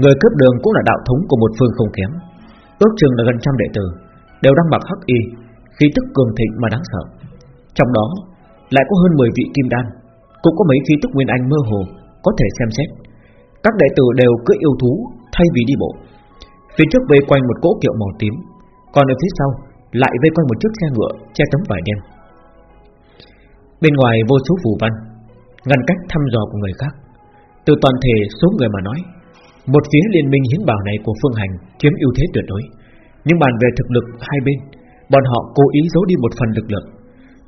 Người cướp đường cũng là đạo thống của một phương không kém. Ước chừng là gần trăm đệ tử, Đều đang mặc hắc y, Khí tức cường thịnh mà đáng sợ. Trong đó, lại có hơn 10 vị kim đan, Cũng có mấy khí tức nguyên anh mơ hồ, Có thể xem xét. Các đệ tử đều cưỡi yêu thú, thay vì đi bộ. Phía trước vây quanh một cỗ kiệu màu tím, Còn ở phía sau Lại vây quanh một chiếc xe ngựa che tấm vải đen. Bên ngoài vô số phù văn, Ngăn cách thăm dò của người khác. Từ toàn thể số người mà nói một phía liên minh hiến bảo này của Phương Hành Chiếm ưu thế tuyệt đối Nhưng bàn về thực lực hai bên Bọn họ cố ý giấu đi một phần lực lượng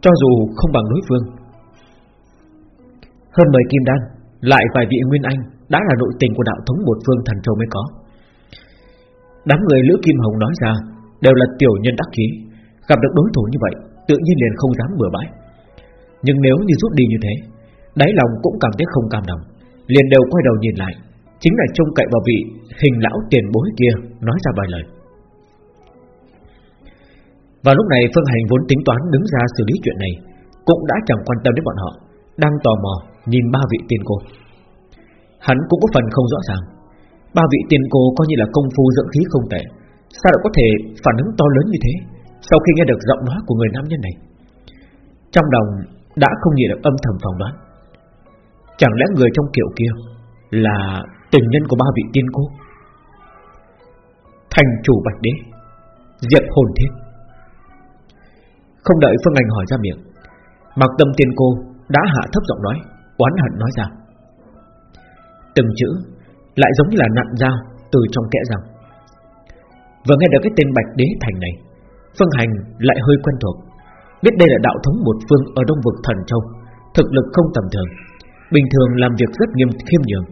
Cho dù không bằng đối phương. Hơn 10 kim đan Lại vài vị Nguyên Anh Đã là nội tình của đạo thống một phương thần châu mới có. Đám người Lữ Kim Hồng nói ra Đều là tiểu nhân đắc khí Gặp được đối thủ như vậy Tự nhiên liền không dám bừa bãi. Nhưng nếu như rút đi như thế Đáy lòng cũng cảm thấy không cam lòng, Liền đều quay đầu nhìn lại. Chính là trông cậy vào vị hình lão tiền bối kia, Nói ra vài lời. Vào lúc này, Phương Hành vốn tính toán đứng ra xử lý chuyện này, Cũng đã chẳng quan tâm đến bọn họ, Đang tò mò nhìn ba vị tiên cô. Hắn cũng có phần không rõ ràng, Ba vị tiên cô coi như là công phu dưỡng khí không tệ, Sao lại có thể phản ứng to lớn như thế Sau khi nghe được giọng nói của người nam nhân này? Trong lòng đã không nhịn được âm thầm phỏng đoán, Chẳng lẽ người trong kiệu kia Là tình nhân của ba vị tiên cô. Thành chủ Bạch Đế, Diệp hồn thiên Không đợi Phương Anh hỏi ra miệng, Mặc tâm tiên cô Đã hạ thấp giọng nói, Oán hận nói ra. Từng chữ Lại giống như là nặn dao từ trong kẽ răng. Vừa nghe được cái tên Bạch Đế Thành này, Phương Hành lại hơi quen thuộc, Biết đây là đạo thống một phương ở Đông Vực Thần Châu, Thực lực không tầm thường, Bình thường làm việc rất nghiêm, khiêm nhường.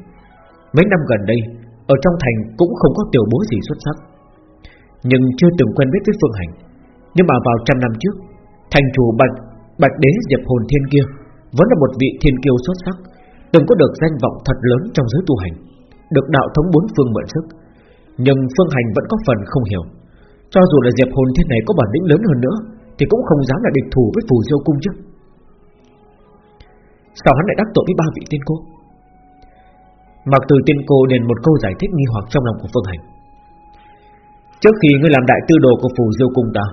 Mấy năm gần đây, Ở trong thành cũng không có tiểu bối gì xuất sắc. Nhưng chưa từng quen biết với Phương Hành. Nhưng mà vào trăm năm trước, Thành chủ Bạch Bạch Đế Diệp Hồn Thiên kia Vẫn là một vị thiên kiêu xuất sắc, Từng có được danh vọng thật lớn trong giới tu hành, Được đạo thống bốn phương mượn sức. Nhưng Phương Hành vẫn có phần không hiểu. Cho dù là Diệp Hồn Thiên này có bản lĩnh lớn hơn nữa, Thì cũng không dám là địch thủ với phù diêu cung chứ. Sao hắn lại đắc tội với ba vị tiên cô? Mặc từ tiên cô đền một câu giải thích nghi hoặc trong lòng của Phương Hành. Trước khi ngươi làm đại tư đồ của phù diêu cung ta,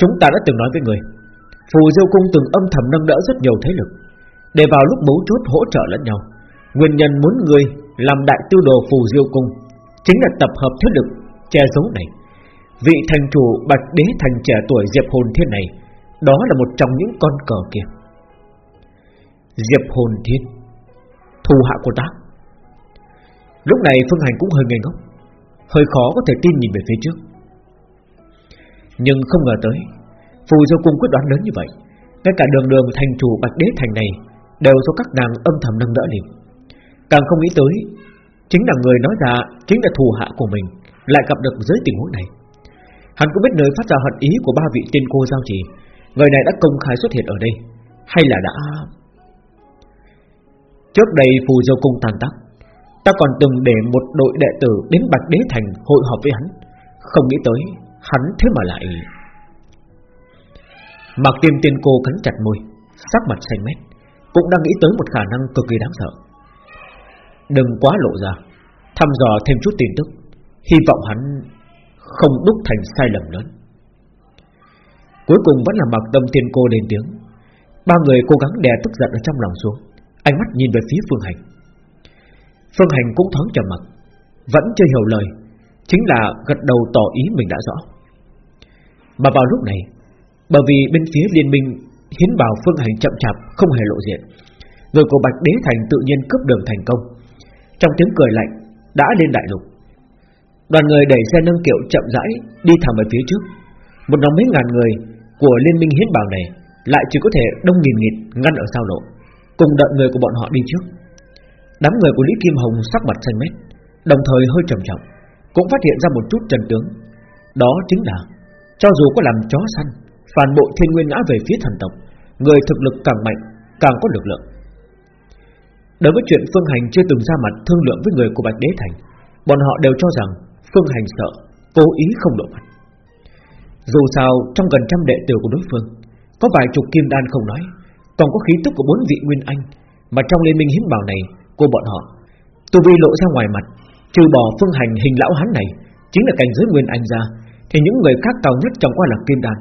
Chúng ta đã từng nói với ngươi, Phù diêu cung từng âm thầm nâng đỡ rất nhiều thế lực. Để vào lúc mấu chốt hỗ trợ lẫn nhau, Nguyên nhân muốn ngươi làm đại tư đồ phù diêu cung Chính là tập hợp thế lực che giấu này. Vị thành chủ bạch đế thành trẻ tuổi Diệp Hồn Thiên này, Đó là một trong những con cờ kia. Diệp Hồn Thiên Thù hạ của ta. Lúc này Phương Hành cũng hơi ngây ngốc. Hơi khó có thể tin nhìn về phía trước. Nhưng không ngờ tới, Phù Diêu Cung quyết đoán lớn như vậy. Ngay cả đường đường thành chủ Bạch Đế Thành này Đều do các nàng âm thầm nâng đỡ liền. Càng không nghĩ tới, Chính là người nói ra Chính là thù hạ của mình Lại gặp được dưới tình huống này. Hắn cũng biết nơi phát ra hận ý của ba vị tiên cô giao trì. Người này đã công khai xuất hiện ở đây, Hay là đã Trước đây phù dâu cung tàn tác Ta còn từng để một đội đệ tử Đến Bạch Đế Thành hội họp với hắn. Không nghĩ tới, Hắn thế mà lại Mạc tiêm tiên cô cắn chặt môi, Sắc mặt xanh mét, Cũng đang nghĩ tới một khả năng cực kỳ đáng sợ. Đừng quá lộ ra, Thăm dò thêm chút tin tức, Hy vọng hắn không đúc thành sai lầm lớn. Cuối cùng vẫn là mặc tâm tiên cô lên tiếng. Ba người cố gắng đè tức giận ở trong lòng xuống, Ánh mắt nhìn về phía Phương Hành. Phương Hành cũng thoáng trầm mặt Vẫn chưa hiểu lời, Chính là gật đầu tỏ ý mình đã rõ. Mà vào lúc này, Bởi vì bên phía liên minh Hiến bảo Phương Hành chậm chạp, Không hề lộ diện Người của Bạch Đế Thành tự nhiên cướp đường thành công. Trong tiếng cười lạnh Đã lên đại lục, Đoàn người đẩy xe nâng kiệu chậm rãi Đi thẳng về phía trước. Một nhóm mấy ngàn người của liên minh hiến bảo này Lại chỉ có thể đông nghìn nghịt ngăn ở sau lộ, Cùng đợi người của bọn họ đi trước. Đám người của Lý Kim Hồng sắc mặt xanh mét, Đồng thời hơi trầm trọng, Cũng phát hiện ra một chút trần tướng. Đó chính là, Cho dù có làm chó săn, Phản bội thiên nguyên ngã về phía thần tộc, Người thực lực càng mạnh, Càng có lực lượng. Đối với chuyện Phương Hành chưa từng ra mặt thương lượng với người của Bạch Đế Thành, Bọn họ đều cho rằng Phương Hành sợ, Cố ý không lộ mặt. Dù sao, trong gần trăm đệ tử của đối phương, Có vài chục kim đan không nói, Còn có khí tức của bốn vị Nguyên Anh, Mà trong liên minh hiến bảo này của bọn họ. Tu vi lộ ra ngoài mặt, Trừ bỏ phương hành hình lão hắn này, Chính là cảnh giới nguyên anh ra, Thì những người khác cao nhất trong qua là kim đan.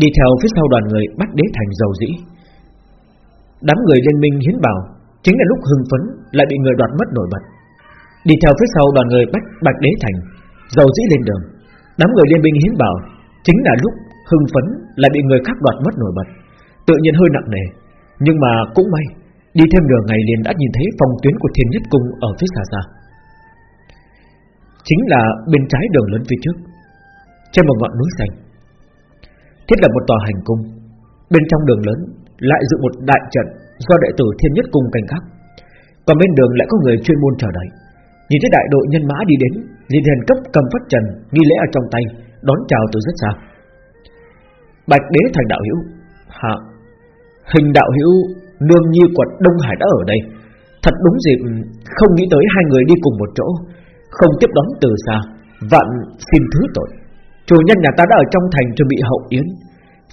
Đi theo phía sau đoàn người bắt đế thành giàu dĩ. Đám người liên minh hiến bảo, Chính là lúc hưng phấn, Lại bị người đoạt mất nổi bật. Đi theo phía sau đoàn người bắt bạch đế thành giàu dĩ lên đường. Đám người liên minh hiến bảo, Chính là lúc hưng phấn, Lại bị người khác đoạt mất nổi bật. Tự nhiên hơi nặng nề, Nhưng mà cũng may Đi thêm nửa ngày liền đã nhìn thấy phòng tuyến của thiên nhất cung ở phía xa xa. Chính là bên trái đường lớn phía trước, Trên một ngọn núi xanh. Thiết lập một tòa hành cung. Bên trong đường lớn lại dựng một đại trận Do đệ tử thiên nhất cung canh gác. Còn bên đường lại có người chuyên môn chờ đợi. Nhìn thấy đại đội nhân mã đi đến, Liền thần cấp cầm phát trần, Nghi lễ ở trong tay, Đón chào từ rất xa. Bạch đế thành đạo hữu. Hạ. Hình đạo hữu Nương nhi quật Đông Hải đã ở đây. Thật đúng dịp, Không nghĩ tới hai người đi cùng một chỗ. Không tiếp đón từ xa, Vạn xin thứ tội. Chủ nhân nhà ta đã ở trong thành chuẩn bị hậu yến.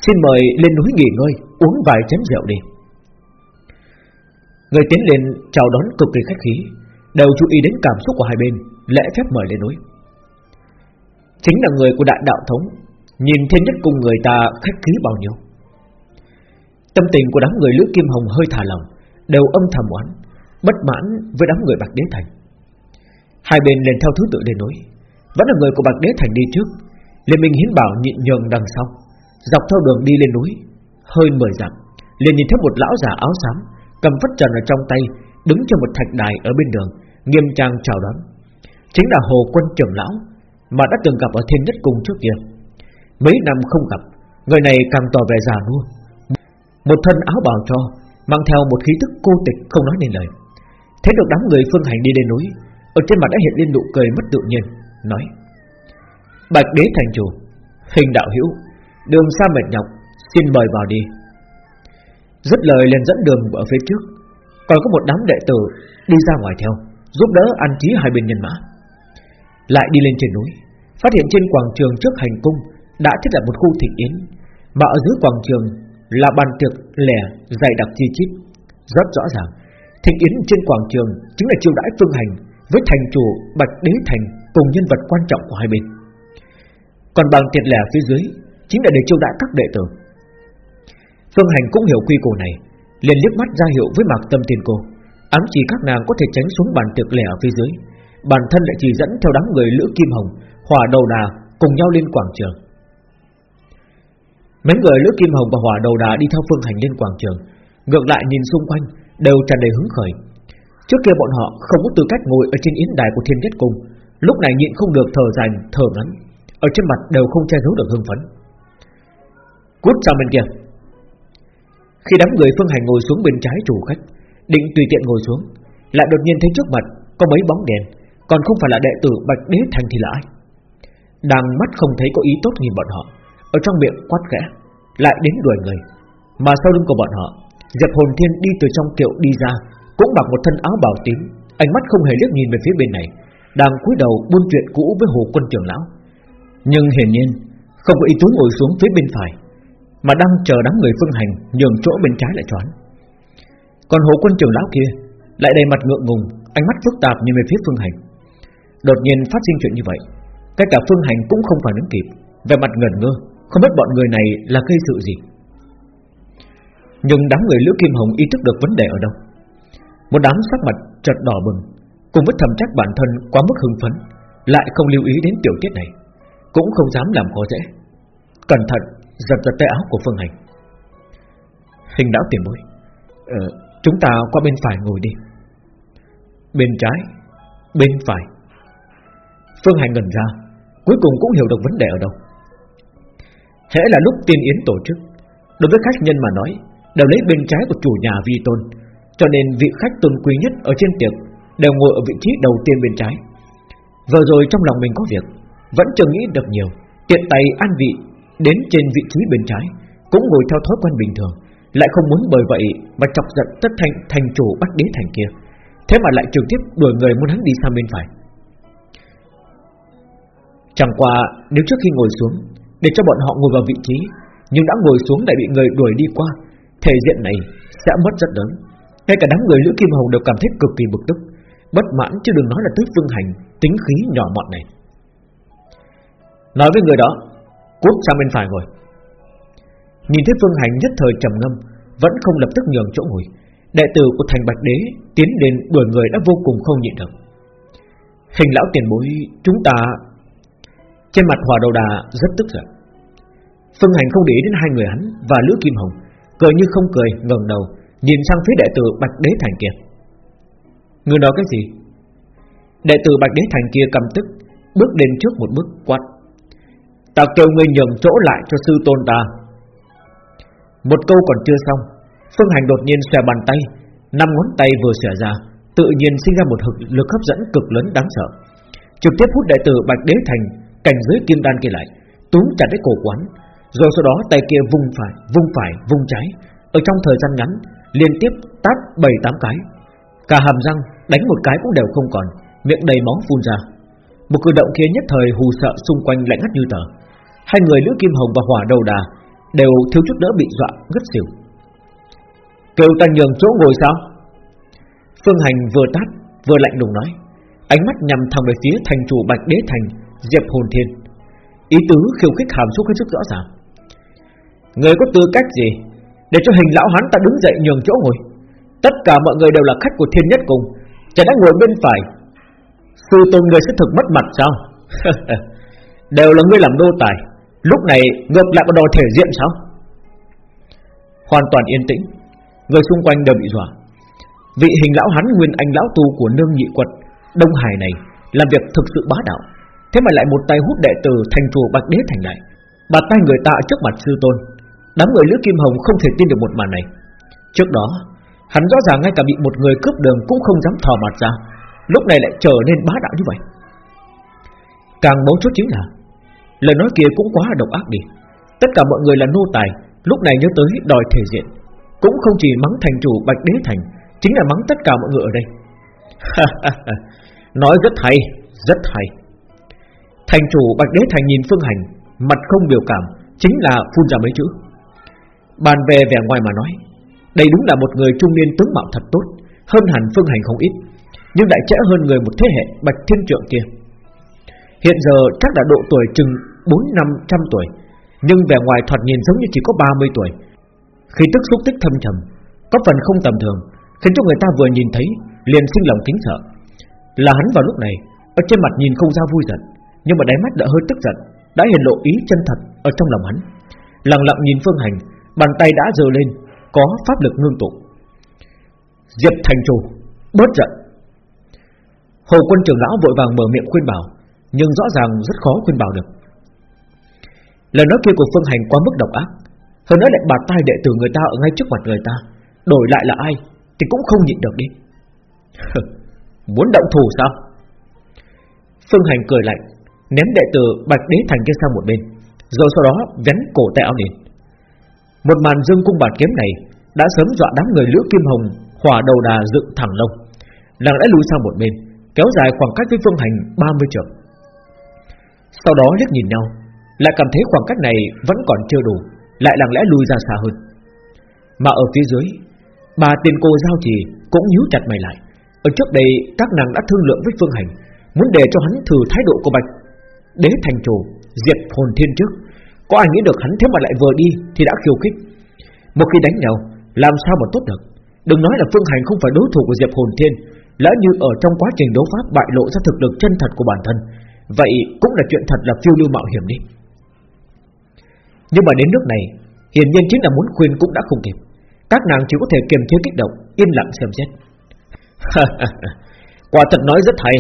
Xin mời lên núi nghỉ ngơi, Uống vài chén rượu đi. Người tiến lên chào đón cực kỳ khách khí, Đều chú ý đến cảm xúc của hai bên, Lễ phép mời lên núi. Chính là người của đại đạo thống, Nhìn thiên nhất cùng người ta khách khí bao nhiêu. Tâm tình của đám người Lữ Kim Hồng hơi thả lòng, Đều âm thầm oán, Bất mãn với đám người Bạch Đế Thành. Hai bên lên theo thứ tự lên núi Vẫn là người của Bạch Đế Thành đi trước. Liên minh hiến bảo nhịn nhường đằng sau, Dọc theo đường đi lên núi, Hơi mười dặm, liền nhìn thấy một lão già áo xám, Cầm phất trần ở trong tay, Đứng trên một thạch đài ở bên đường, Nghiêm trang chào đón. Chính là Hồ Quân trưởng lão, Mà đã từng gặp ở Thiên Nhất Cung trước kia. Mấy năm không gặp, Người này càng tỏ vẻ già nua. Một thân áo bào cho, Mang theo một khí tức cô tịch không nói nên lời. Thấy được đám người phương hành đi lên núi, Ở trên mặt đã hiện lên nụ cười mất tự nhiên, Nói, Bạch đế thành chủ, Hình đạo hữu, Đường xa mệt nhọc, Xin mời vào đi. Dứt lời liền dẫn đường ở phía trước, Còn có một đám đệ tử đi ra ngoài theo, Giúp đỡ an trí hai bên nhân mã. Lại đi lên trên núi, Phát hiện trên quảng trường trước hành cung Đã thiết lập một khu thịnh yến, Mà ở dưới quảng trường là bàn tiệc lẻ dày đặc chi chít. Rất rõ ràng Thịnh yến trên quảng trường Chính là chiêu đãi phương hành Với thành chủ Bạch Đế Thành Cùng nhân vật quan trọng của hai bên. Còn bàn tiệc lẻ phía dưới Chính là để chiêu đãi các đệ tử. Phương Hành cũng hiểu quy củ này, liền liếc mắt ra hiệu với Mạc Tâm tiền cô, ám chỉ các nàng có thể tránh xuống bàn tiệc lẻ ở phía dưới. Bản thân lại chỉ dẫn theo đám người lữ kim hồng hòa đầu đà cùng nhau lên quảng trường mấy người lữ kim hồng và hỏa đầu đà đi theo phương hành lên quảng trường. Ngược lại nhìn xung quanh, đều tràn đầy hứng khởi. Trước kia bọn họ không có tư cách ngồi ở trên yến đài của thiên nhất cung. Lúc này nhịn không được thở dài, thở ngắn. Ở trên mặt đều không che giấu được hưng phấn. Cút sang bên kia. Khi đám người phương hành ngồi xuống bên trái chủ khách, Định tùy tiện ngồi xuống, Lại đột nhiên thấy trước mặt có mấy bóng đèn, Còn không phải là đệ tử Bạch Đế Thành thì là ai? Đang mắt không thấy có ý tốt nhìn bọn họ. Ở trong miệng quát khẽ, Lại đến đuổi người. Mà sau lưng của bọn họ, Diệp Hồn Thiên đi từ trong kiệu đi ra, Cũng mặc một thân áo bào tím, Ánh mắt không hề liếc nhìn về phía bên này, Đang cúi đầu buôn chuyện cũ với Hồ Quân Trưởng Lão. Nhưng hiển nhiên, Không có ý tứ ngồi xuống phía bên phải, Mà đang chờ đám người phương hành Nhường chỗ bên trái lại choán. Còn hồ quân trưởng lão kia, Lại đầy mặt ngượng ngùng, Ánh mắt phức tạp nhìn về phía Phương Hành. Đột nhiên phát sinh chuyện như vậy, Cái cả Phương Hành cũng không phản ứng kịp Về mặt ngẩn ngơ không biết bọn người này là gây sự gì. Nhưng đám người Lữ Kim Hồng ý thức được vấn đề ở đâu. Một đám sắc mặt chợt đỏ bừng Cùng với thầm trách bản thân quá mức hưng phấn Lại không lưu ý đến tiểu tiết này Cũng không dám làm khó dễ. Cẩn thận giật giật tay áo của Phương Hành. Hình đảo tiền bối ờ, Chúng ta qua bên phải ngồi đi. Bên trái Bên phải. Phương Hành ngần ra Cuối cùng cũng hiểu được vấn đề ở đâu. Hễ là lúc tiên yến tổ chức. Đối với khách nhân mà nói, Đều lấy bên trái của chủ nhà vi tôn. Cho nên vị khách tôn quý nhất ở trên tiệc Đều ngồi ở vị trí đầu tiên bên trái. Vừa rồi trong lòng mình có việc, Vẫn chưa nghĩ được nhiều. Tiện tay an vị, Đến trên vị trí bên trái, Cũng ngồi theo thói quen bình thường. Lại không muốn bởi vậy mà chọc giận tất thành thành chủ bắt đế thành kia. Thế mà lại trực tiếp đuổi người muốn hắn đi sang bên phải. Chẳng qua, nếu trước khi ngồi xuống để cho bọn họ ngồi vào vị trí. Nhưng đã ngồi xuống lại bị người đuổi đi qua. Thể diện này sẽ mất rất lớn. Ngay cả đám người Lữ Kim Hồng đều cảm thấy cực kỳ bực tức. Bất mãn chứ đừng nói là tới Phương Hành, Tính khí nhỏ mọn này. Nói với người đó Cút sang bên phải ngồi. Nhìn thấy Phương Hành nhất thời trầm ngâm, Vẫn không lập tức nhường chỗ ngồi. Đệ tử của thành Bạch Đế Tiến đến đuổi người đã vô cùng không nhịn được. Hình lão tiền bối, Chúng ta trên mặt hòa đầu đà rất tức giận. Phương Hành không để đến hai người hắn Và Lữ Kim Hồng, Cười như không cười, ngẩng đầu, Nhìn sang phía đệ tử Bạch Đế Thành kia. Người nói cái gì? Đệ tử Bạch Đế Thành kia cầm tức, Bước đến trước một bước, quát. Ta kêu ngươi nhường chỗ lại cho sư tôn ta. Một câu còn chưa xong, Phương Hành đột nhiên xòe bàn tay, năm ngón tay vừa xòe ra, Tự nhiên sinh ra một lực hấp dẫn cực lớn đáng sợ. Trực tiếp hút đệ tử Bạch Đế Thành Cảnh dưới kim đan kia lại Túm chặt lấy cổ quán Rồi sau đó tay kia vung phải, vung phải, vung trái. Ở trong thời gian ngắn Liên tiếp tát bảy tám cái. Cả hàm răng đánh một cái cũng đều không còn Miệng đầy máu phun ra. Một cử động kia nhất thời hù sợ xung quanh lạnh ngắt như tờ. Hai người Lữ Kim Hồng và Hỏa Đầu Đà Đều thiếu chút nữa bị dọa ngất xỉu. Kêu ta nhường chỗ ngồi sao? Phương Hành vừa tát Vừa lạnh lùng nói. Ánh mắt nhằm thẳng về phía thành chủ Bạch Đế Thành Diệp Hồn Thiên. Ý tứ khiêu khích hàm xúc hết sức rõ ràng. Người có tư cách gì Để cho hình lão hắn ta đứng dậy nhường chỗ ngồi? Tất cả mọi người đều là khách của thiên nhất cùng. Chả đã ngồi bên phải. Sư tôn người sẽ thực mất mặt sao? Đều là ngươi làm đô tài. Lúc này ngược lại còn đòi thể diện sao? Hoàn toàn yên tĩnh. Người xung quanh đều bị dọa. Vị hình lão hắn nguyên anh lão tu của nương nhị quật Đông Hải này Làm việc thực sự bá đạo. Thế mà lại một tay hút đệ tử thành chùa Bạch Đế thành lại. Bàn tay người ta trước mặt sư tôn. Đám người Lữ Kim Hồng không thể tin được một màn này. Trước đó, Hắn rõ ràng ngay cả bị một người cướp đường Cũng không dám thò mặt ra. Lúc này lại trở nên bá đạo như vậy. Càng mấu chốt chính là, Lời nói kia cũng quá độc ác đi. Tất cả mọi người là nô tài, Lúc này nhớ tới đòi thể diện. Cũng không chỉ mắng thành chủ Bạch Đế Thành, Chính là mắng tất cả mọi người ở đây. Nói rất hay Rất hay. Thành chủ Bạch Đế Thành nhìn Phương Hành, Mặt không biểu cảm, Chính là phun ra mấy chữ. Bàn về vẻ ngoài mà nói, Đây đúng là một người trung niên tướng mạo thật tốt, Hơn hẳn Phương Hành không ít, Nhưng đại trễ hơn người một thế hệ Bạch Thiên Trượng kia. Hiện giờ chắc đã độ tuổi chừng 4 năm trăm tuổi, Nhưng vẻ ngoài thoạt nhìn giống như chỉ có 30 tuổi. Khi tức xúc tích thâm trầm, Có phần không tầm thường, Khiến cho người ta vừa nhìn thấy Liền sinh lòng kính sợ. Là hắn vào lúc này, Ở trên mặt nhìn không ra vui giận. Nhưng mà đáy mắt đã hơi tức giận, Đã hiện lộ ý chân thật ở trong lòng hắn. Lặng lặng nhìn Phương Hành, Bàn tay đã giơ lên, Có pháp lực ngưng tụ. Diệp thành chủ, Bớt giận. Hồ quân trưởng lão vội vàng mở miệng khuyên bảo, Nhưng rõ ràng rất khó khuyên bảo được. Lời nói kia của Phương Hành quá mức độc ác, Hơn nữa lại bạt tay đệ tử người ta ở ngay trước mặt người ta, Đổi lại là ai Thì cũng không nhịn được đi. Muốn động thủ sao? Phương Hành cười lạnh Ném đệ tử Bạch Đế Thành kia sang một bên, Rồi sau đó vén cổ tay áo lên. Một màn dương cung bạt kiếm này Đã sớm dọa đám người lữ kim hồng Hỏa đầu đà dựng thẳng lông. Nàng đã lùi sang một bên, Kéo dài khoảng cách với Phương Hành 30 trượng. Sau đó liếc nhìn nhau, lại cảm thấy khoảng cách này vẫn còn chưa đủ, Lại lặng lẽ lùi ra xa hơn. Mà ở phía dưới, Bà tiền cô giao trì cũng nhíu chặt mày lại. Ở trước đây, các nàng đã thương lượng với Phương Hành, Muốn để cho hắn thử thái độ của Bạch Đế thành chủ, Diệt hồn thiên trước. Có ai nghĩ được hắn thế mà lại vừa đi Thì đã khiêu khích? Một khi đánh nhau, Làm sao mà tốt được? Đừng nói là Phương Hành không phải đối thủ của Diệp hồn thiên, Lỡ như ở trong quá trình đấu pháp bại lộ ra thực lực chân thật của bản thân, Vậy cũng là chuyện thật là phiêu lưu mạo hiểm đi. Nhưng mà đến nước này, Hiển nhiên chính là muốn khuyên cũng đã không kịp. Các nàng chỉ có thể kiềm chế kích động, Yên lặng xem xét. Quả thật nói rất hay,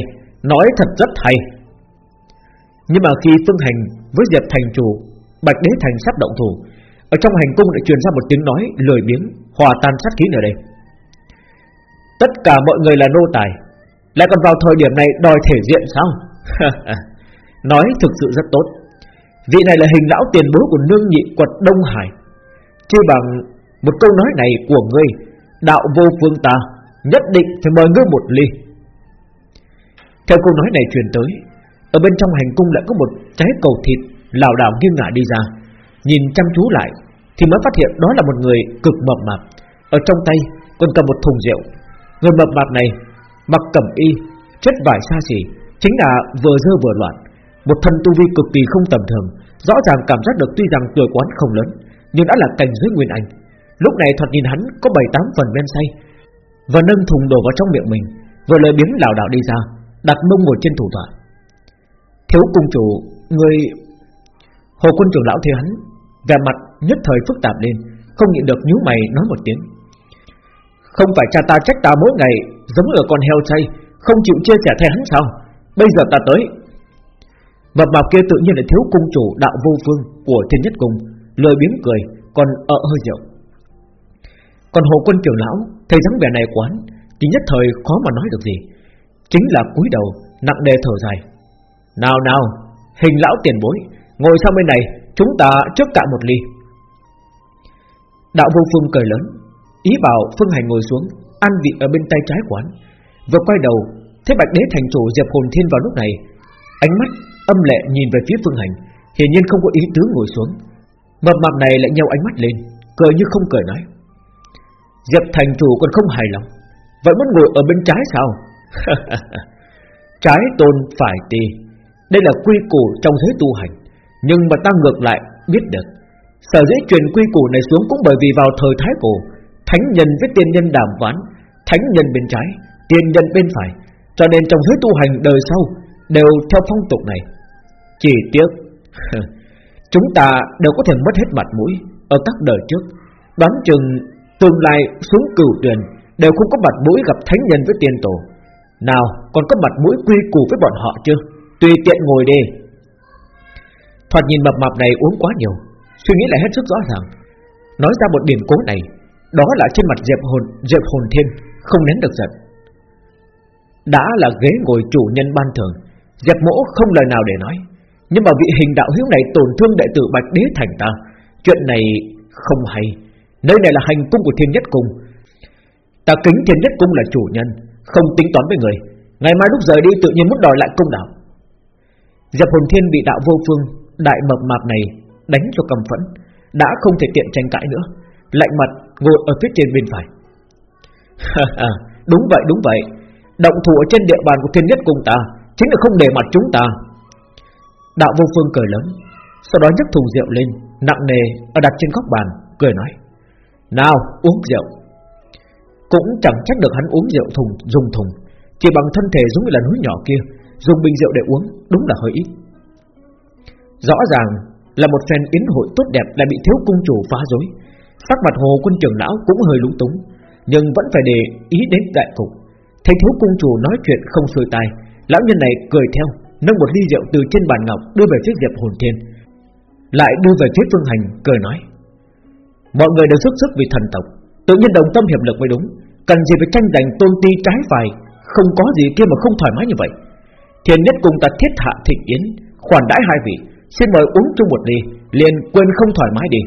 Nói thật rất hay. Nhưng mà khi Phương Hành với Diệp Thành Chủ, Bạch Đế Thành sắp động thủ. Ở trong hành cung lại truyền ra một tiếng nói lười biếng, Hòa tan sát khí ở đây. Tất cả mọi người là nô tài, Lại còn vào thời điểm này đòi thể diện sao? Nói thực sự rất tốt. Vị này là hình lão tiền bối của nương nhị quật Đông Hải. Chứ bằng một câu nói này của ngươi, Đạo vô phương ta Nhất định phải mời ngươi một ly. Theo câu nói này truyền tới ở bên trong hành cung lại có một trái cầu thịt, lảo đảo nghiêng ngả đi ra. Nhìn chăm chú lại, Thì mới phát hiện đó là một người cực mập mạp. Ở trong tay còn cầm một thùng rượu. Người mập mạp này Mặc cẩm y, Chất vải xa xỉ, Chính là vừa dơ vừa loạn. Một thân tu vi cực kỳ không tầm thường, Rõ ràng cảm giác được tuy rằng tuổi quán không lớn, Nhưng đã là cảnh giới Nguyên Anh. Lúc này thoạt nhìn hắn có bảy tám phần men say, Và nâng thùng đổ vào trong miệng mình Vừa lời biến lảo đảo đi ra, Đặt mông ngồi trên thủ tọa Thiếu cung chủ, Người Hồ quân trưởng lão thấy hắn, Vẻ mặt nhất thời phức tạp lên, Không nhịn được nhíu mày nói một tiếng. Không phải cha ta trách ta mỗi ngày Giống ở con heo chay, Không chịu chia sẻ thay hắn sao? Bây giờ ta tới. Mập mạp kia tự nhiên là thiếu cung chủ đạo vô phương Của thiên nhất cung Lời biếng cười, còn ợ hơi rượu. Còn hồ quân trưởng lão Thấy dáng vẻ này quán Chỉ nhất thời khó mà nói được gì. Chính là cúi đầu, nặng đề thở dài. Nào nào, Hình lão tiền bối, Ngồi sang bên này, Chúng ta trước cạn một ly. Đạo vô phương cười lớn, Ý bảo Phương Hành ngồi xuống Ăn vị ở bên tay trái quán, Vừa quay đầu, Thấy Bạch Đế thành chủ Diệp Hồn Thiên vào lúc này. Ánh mắt âm lệ nhìn về phía Phương Hành, Hiển nhiên không có ý tứ ngồi xuống. Mập mạp này lại nhau ánh mắt lên, Cười như không cười nói. Diệp thành chủ còn không hài lòng, Vậy muốn ngồi ở bên trái sao? Trái tôn phải tì. Đây là quy củ trong giới tu hành Nhưng mà ta ngược lại biết được. Sở dĩ truyền quy củ này xuống Cũng bởi vì vào thời thái cổ Thánh nhân với tiên nhân đàm phán Thánh nhân bên trái, tiên nhân bên phải Cho nên trong giới tu hành đời sau Đều theo phong tục này. Chỉ tiếc Chúng ta đều có thể mất hết mặt mũi Ở các đời trước. Đoán chừng tương lai xuống cửu tuyển Đều không có mặt mũi gặp thánh nhân với tiên tổ. Nào còn có mặt mũi quy củ với bọn họ chưa? Tùy tiện ngồi đi. Thoạt nhìn mập mạp này uống quá nhiều, Suy nghĩ lại hết sức rõ ràng. Nói ra một điểm cố này, Đó là trên mặt Diệp Hồn Diệp Hồn Thiên Không nén được giận. Đã là ghế ngồi chủ nhân ban thường Diệp mỗ không lời nào để nói. Nhưng mà vị hình đạo hiếu này tổn thương đệ tử Bạch Đế Thành ta, Chuyện này không hay. Nơi này là hành cung của thiên nhất cung. Ta kính thiên nhất cung là chủ nhân, Không tính toán với người. Ngày mai lúc rời đi tự nhiên muốn đòi lại công đạo. Diệp Hồn Thiên bị đạo vô phương, Đại mập mạp này đánh cho cầm phẫn, Đã không thể tiện tranh cãi nữa, Lạnh mặt ngồi ở phía trên bên phải. Đúng vậy đúng vậy. Động thủ ở trên địa bàn của thiên nhất cung ta, Chính là không để mặt chúng ta. Đạo vô phương cười lớn, Sau đó nhấc thùng rượu lên, Nặng nề ở đặt trên góc bàn, Cười nói, Nào, uống rượu. Cũng chẳng trách được hắn uống rượu thùng, dùng thùng, Chỉ bằng thân thể giống như là núi nhỏ kia Dùng bình rượu để uống, Đúng là hơi ít. Rõ ràng là một phen yến hội tốt đẹp Lại bị thiếu cung chủ phá rối. Sắc mặt hồ quân trưởng lão cũng hơi lúng túng, Nhưng vẫn phải để ý đến đại cục. Thấy thiếu cung chủ nói chuyện không xuôi tai, Lão nhân này cười theo, Nâng một ly rượu từ trên bàn ngọc Đưa về phía Diệp Hồn Thiên. Lại đưa về phía Phương Hành, cười nói, Mọi người đều sức sức vì thần tộc, Tự nhiên đồng tâm hiệp lực mới đúng. Cần gì phải tranh giành tôn ti trái phải, Không có gì kia mà không thoải mái như vậy. Thiên nhất cùng ta thiết hạ thịnh yến. Khoản đãi hai vị, Xin mời uống chung một ly, Liền quên không thoải mái đi.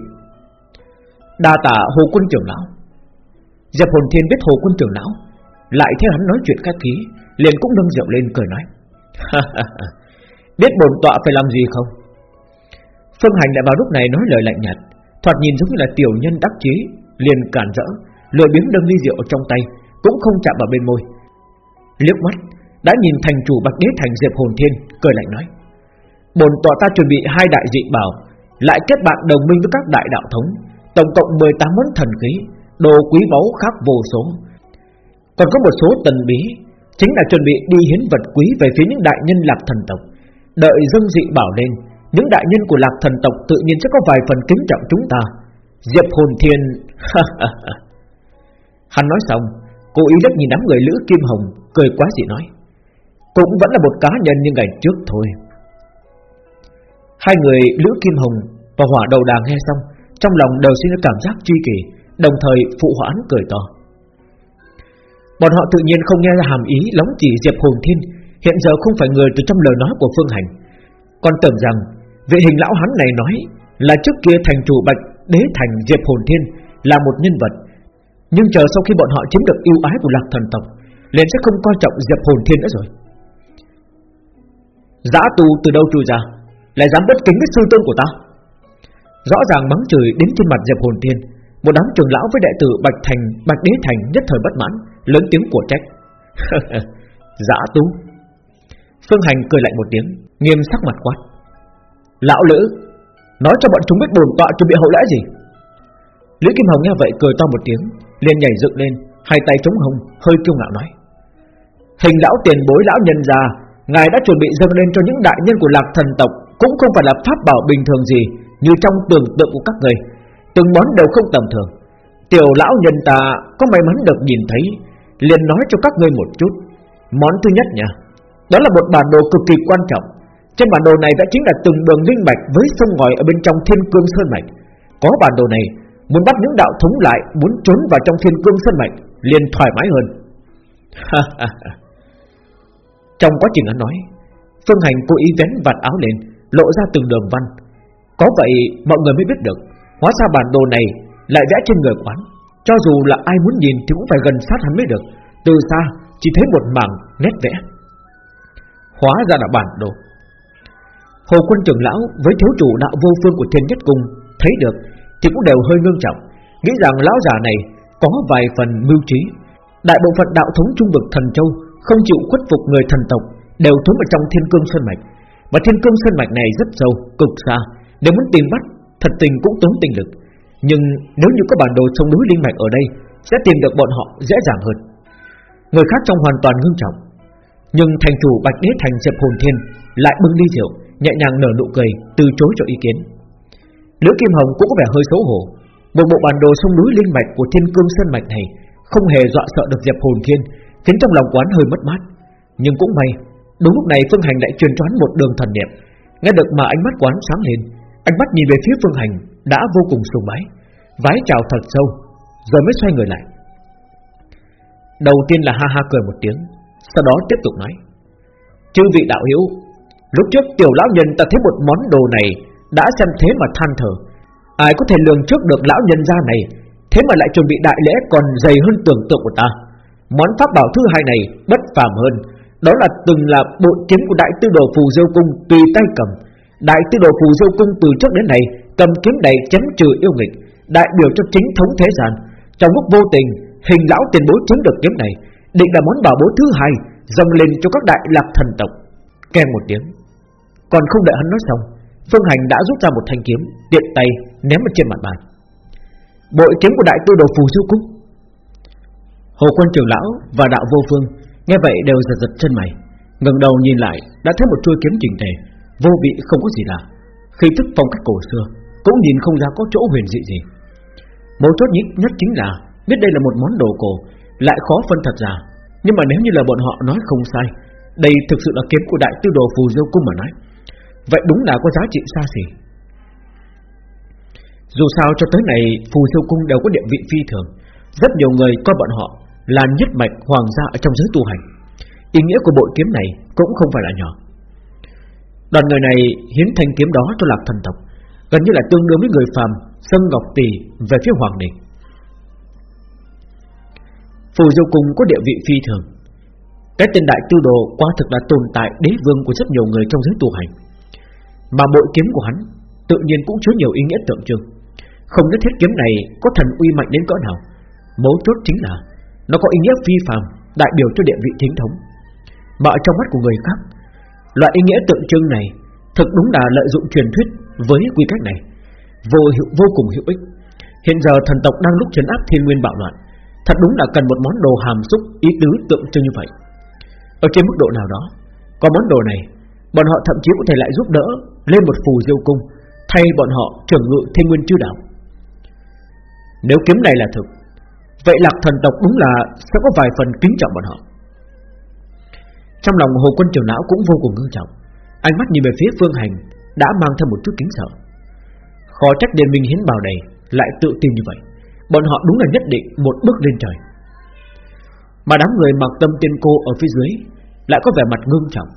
Đa tạ Hồ Quân trưởng lão. Diệp Hồn Thiên biết Hồ Quân trưởng lão, Lại theo hắn nói chuyện khách khí, liền cũng nâng rượu lên cười nói. Biết bổn tọa phải làm gì không? Phương Hành lại vào lúc này nói lời lạnh nhạt, Thoạt nhìn giống như là tiểu nhân đắc chí, Liền cản rỡ, Lười biếng nâng ly rượu trong tay, Cũng không chạm vào bên môi. Liếc mắt đã nhìn thành chủ bạch đế thành Diệp Hồn Thiên, Cười lạnh nói, Bổn tọa ta chuẩn bị hai đại dị bảo, Lại kết bạn đồng minh với các đại đạo thống, Tổng cộng 18 món thần khí, Đồ quý báu khác vô số. Còn có một số tần bí, Chính là chuẩn bị đi hiến vật quý Về phía những đại nhân lạc thần tộc. Đợi dâng dị bảo lên, Những đại nhân của lạc thần tộc tự nhiên sẽ có vài phần kính trọng chúng ta. Diệp hồn thiên Hắn nói xong, cố ý rất nhìn đám người Lữ Kim Hồng, Cười quá dị nói cũng vẫn là một cá nhân như ngày trước thôi. Hai người Lữ Kim Hồng và Hỏa Đầu Đà nghe xong, Trong lòng đều sinh ra cảm giác truy kỳ Đồng thời phụ hoãn cười to. Bọn họ tự nhiên không nghe ra hàm ý Lóng chỉ Diệp Hồn Thiên, Hiện giờ không phải người từ trong lời nói của Phương Hành. Còn tưởng rằng Vệ hình lão hắn này nói Là trước kia thành chủ bạch đế thành Diệp Hồn Thiên Là một nhân vật, Nhưng chờ sau khi bọn họ chiếm được yêu ái của lạc thần tộc, liền sẽ không coi trọng Diệp Hồn Thiên nữa rồi. Giã tu từ đâu chui ra? Lại dám bất kính với sư tôn của ta? Rõ ràng mắng chửi đến trên mặt Diệp Hồn Thiên, Một đám trưởng lão với đệ tử Bạch Thành, Bạch Đế Thành nhất thời bất mãn, Lớn tiếng của trách. Giã tu. Phương Hành cười lạnh một tiếng, Nghiêm sắc mặt quát. Lão Lữ, Nói cho bọn chúng biết bổn tọa chuẩn bị hậu lễ gì? Lữ Kim Hồng nghe vậy cười to một tiếng, liền nhảy dựng lên, Hai tay chống hông, hơi kiêu ngạo nói. Hình lão tiền bối lão nhân già Ngài đã chuẩn bị dâng lên cho những đại nhân của lạc thần tộc Cũng không phải là pháp bảo bình thường gì, Như trong tưởng tượng của các người. Từng món đều không tầm thường. Tiểu lão nhân ta có may mắn được nhìn thấy, liền nói cho các ngươi một chút. Món thứ nhất nha, Đó là một bản đồ cực kỳ quan trọng. Trên bản đồ này đã chính là từng đường linh mạch Với sông ngòi ở bên trong thiên cương sơn mạch. Có bản đồ này, Muốn bắt những đạo thống lại Muốn trốn vào trong thiên cương sơn mạch liền thoải mái hơn. Trong quá trình hắn nói, Phương Hành cố ý vén vạt áo lên, Lộ ra từng đường văn. Có vậy, mọi người mới biết được, Hóa ra bản đồ này lại vẽ trên người quán. Cho dù là ai muốn nhìn thì cũng phải gần sát hắn mới được. Từ xa, chỉ thấy một mảng nét vẽ. Hóa ra là bản đồ. Hồ quân trưởng lão với thiếu chủ đạo vô phương của thiên nhất cung Thấy được thì cũng đều hơi ngưng trọng. Nghĩ rằng lão già này có vài phần mưu trí. Đại bộ phận đạo thống trung vực thần châu không chịu khuất phục người thần tộc Đều trốn ở trong thiên cương sơn mạch. Và thiên cương sơn mạch này rất sâu, cực xa Nếu muốn tìm bắt Thật tình cũng tốn tình lực. Nhưng nếu như có bản đồ sông núi linh mạch ở đây Sẽ tìm được bọn họ dễ dàng hơn. Người khác trong hoàn toàn ngưng trọng. Nhưng thành chủ Bạch Đế Thành Diệp Hồn Thiên Lại bưng ly rượu Nhẹ nhàng nở nụ cười Từ chối cho ý kiến. Lữ Kim Hồng cũng có vẻ hơi xấu hổ. Một bộ bản đồ sông núi linh mạch của thiên cương sơn mạch này Không hề dọa sợ được Diệp Hồn Thiên Khiến trong lòng quán hơi mất mát. Nhưng cũng may, Đúng lúc này Phương Hành lại truyền choán một đường thần niệm. Nghe được mà ánh mắt quán sáng lên, Ánh mắt nhìn về phía Phương Hành Đã vô cùng sùng bái, Vái chào thật sâu, Rồi mới xoay người lại. Đầu tiên là ha ha cười một tiếng, Sau đó tiếp tục nói, Chư vị đạo hữu, Lúc trước tiểu lão nhân ta thấy một món đồ này Đã xem thế mà than thở. Ai có thể lường trước được lão nhân gia này, Thế mà lại chuẩn bị đại lễ còn dày hơn tưởng tượng của ta? Món pháp bảo thứ hai này bất phàm hơn. Đó là từng là bộ kiếm của đại tư đồ phù diêu cung Tùy tay cầm. Đại tư đồ phù diêu cung từ trước đến nay Cầm kiếm này chém trừ yêu nghịch, Đại biểu cho chính thống thế gian. Trong lúc vô tình, Hình lão tiền bối chiếm được kiếm này, Định là món bảo bối thứ hai, Dâng lên cho các đại lạc thần tộc. Kèm một tiếng. Còn không đợi hắn nói xong, Phương Hành đã rút ra một thanh kiếm, Tiện tay ném ở trên mặt bàn. Bội kiếm của đại tư đồ phù diêu cung Hồ quân trưởng lão và đạo vô phương Nghe vậy đều giật giật chân mày ngẩng đầu nhìn lại đã thấy một chuôi kiếm chỉnh tề Vô bị không có gì lạ. Khi thức phong cách cổ xưa Cũng nhìn không ra có chỗ huyền dị gì. Mấu chốt nhất, nhất chính là Biết đây là một món đồ cổ Lại khó phân thật giả Nhưng mà nếu như là bọn họ nói không sai Đây thực sự là kiếm của đại tư đồ phù diêu cung mà nói. Vậy đúng là có giá trị xa xỉ. Dù sao cho tới này Phù diêu cung đều có địa vị phi thường Rất nhiều người coi bọn họ là nhất mạch hoàng gia ở trong giới tu hành. Ý nghĩa của bộ kiếm này Cũng không phải là nhỏ. Đoàn người này hiến thanh kiếm đó cho lạc thần tộc, Gần như là tương đương với người phàm Sân Ngọc Tỷ về phía Hoàng Đình Phù Diêu Cung có địa vị phi thường. Cái tên đại tư đồ qua thực là tồn tại đế vương của rất nhiều người trong giới tu hành. Mà bội kiếm của hắn Tự nhiên cũng chứa nhiều ý nghĩa tượng trưng. Không nhất thiết kiếm này có thần uy mạnh đến cỡ nào, Mấu chốt chính là nó có ý nghĩa phi phàm, Đại biểu cho địa vị chính thống. Mà ở trong mắt của người khác, Loại ý nghĩa tượng trưng này Thực đúng là lợi dụng truyền thuyết với quy cách này. Vô hiệu, vô cùng hữu ích. Hiện giờ thần tộc đang lúc trấn áp thiên nguyên bạo loạn, Thật đúng là cần một món đồ hàm xúc Ý tứ tượng trưng như vậy. Ở trên mức độ nào đó, Có món đồ này, Bọn họ thậm chí có thể lại giúp đỡ Lên một phù diêu cung, Thay bọn họ trưởng ngự thiên nguyên chư đạo. Nếu kiếm này là thực Vậy lạc thần tộc đúng là Sẽ có vài phần kính trọng bọn họ. Trong lòng hồ quân trưởng lão cũng vô cùng ngưng trọng. Ánh mắt nhìn về phía phương hành Đã mang theo một chút kính sợ. Khó trách Điền Minh hiến bảo này Lại tự tin như vậy. Bọn họ đúng là nhất định một bước lên trời. Mà đám người mặc tâm tiên cô ở phía dưới Lại có vẻ mặt ngưng trọng.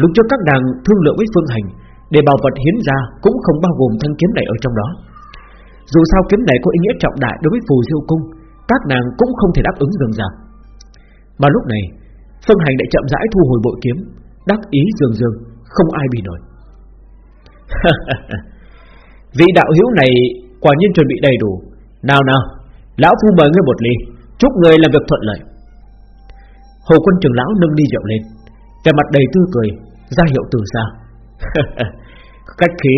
Lúc trước các nàng thương lượng với Phương Hành Để bảo vật hiến ra Cũng không bao gồm thanh kiếm này ở trong đó. Dù sao kiếm này có ý nghĩa trọng đại đối với phù diêu cung các nàng cũng không thể đáp ứng dường ra Mà lúc này, Phương Hành lại chậm rãi thu hồi bội kiếm, Đắc ý dường dường Không ai bị nổi. Vị đạo hữu này quả nhiên chuẩn bị đầy đủ. Nào nào, Lão Phu mời ngươi một ly, Chúc người làm việc thuận lợi. Hồ quân trưởng lão nâng ly rượu lên, Vẻ mặt đầy tươi cười, ra hiệu từ xa. Cách khí,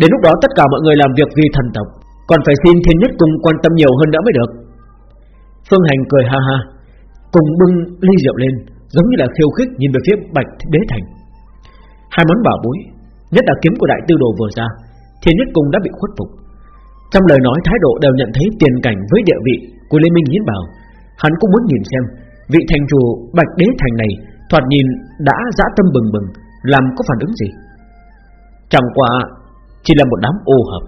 Đến lúc đó tất cả mọi người làm việc vì thần tộc, Còn phải xin thiên nhất cùng quan tâm nhiều hơn nữa mới được. Phương Hành cười ha ha, Cùng bưng ly rượu lên, Giống như là khiêu khích nhìn về phía bạch đế thành. Hai món bảo bối, Nhất là kiếm của đại tư đồ vừa ra, Thiên nhất cùng đã bị khuất phục. Trong lời nói, thái độ đều nhận thấy tiền cảnh với địa vị Của Lê Minh Hiến Bảo. Hắn cũng muốn nhìn xem, Vị thành chủ bạch đế thành này Thoạt nhìn đã dã tâm bừng bừng, Làm có phản ứng gì? Chẳng qua, chỉ là một đám ô hợp,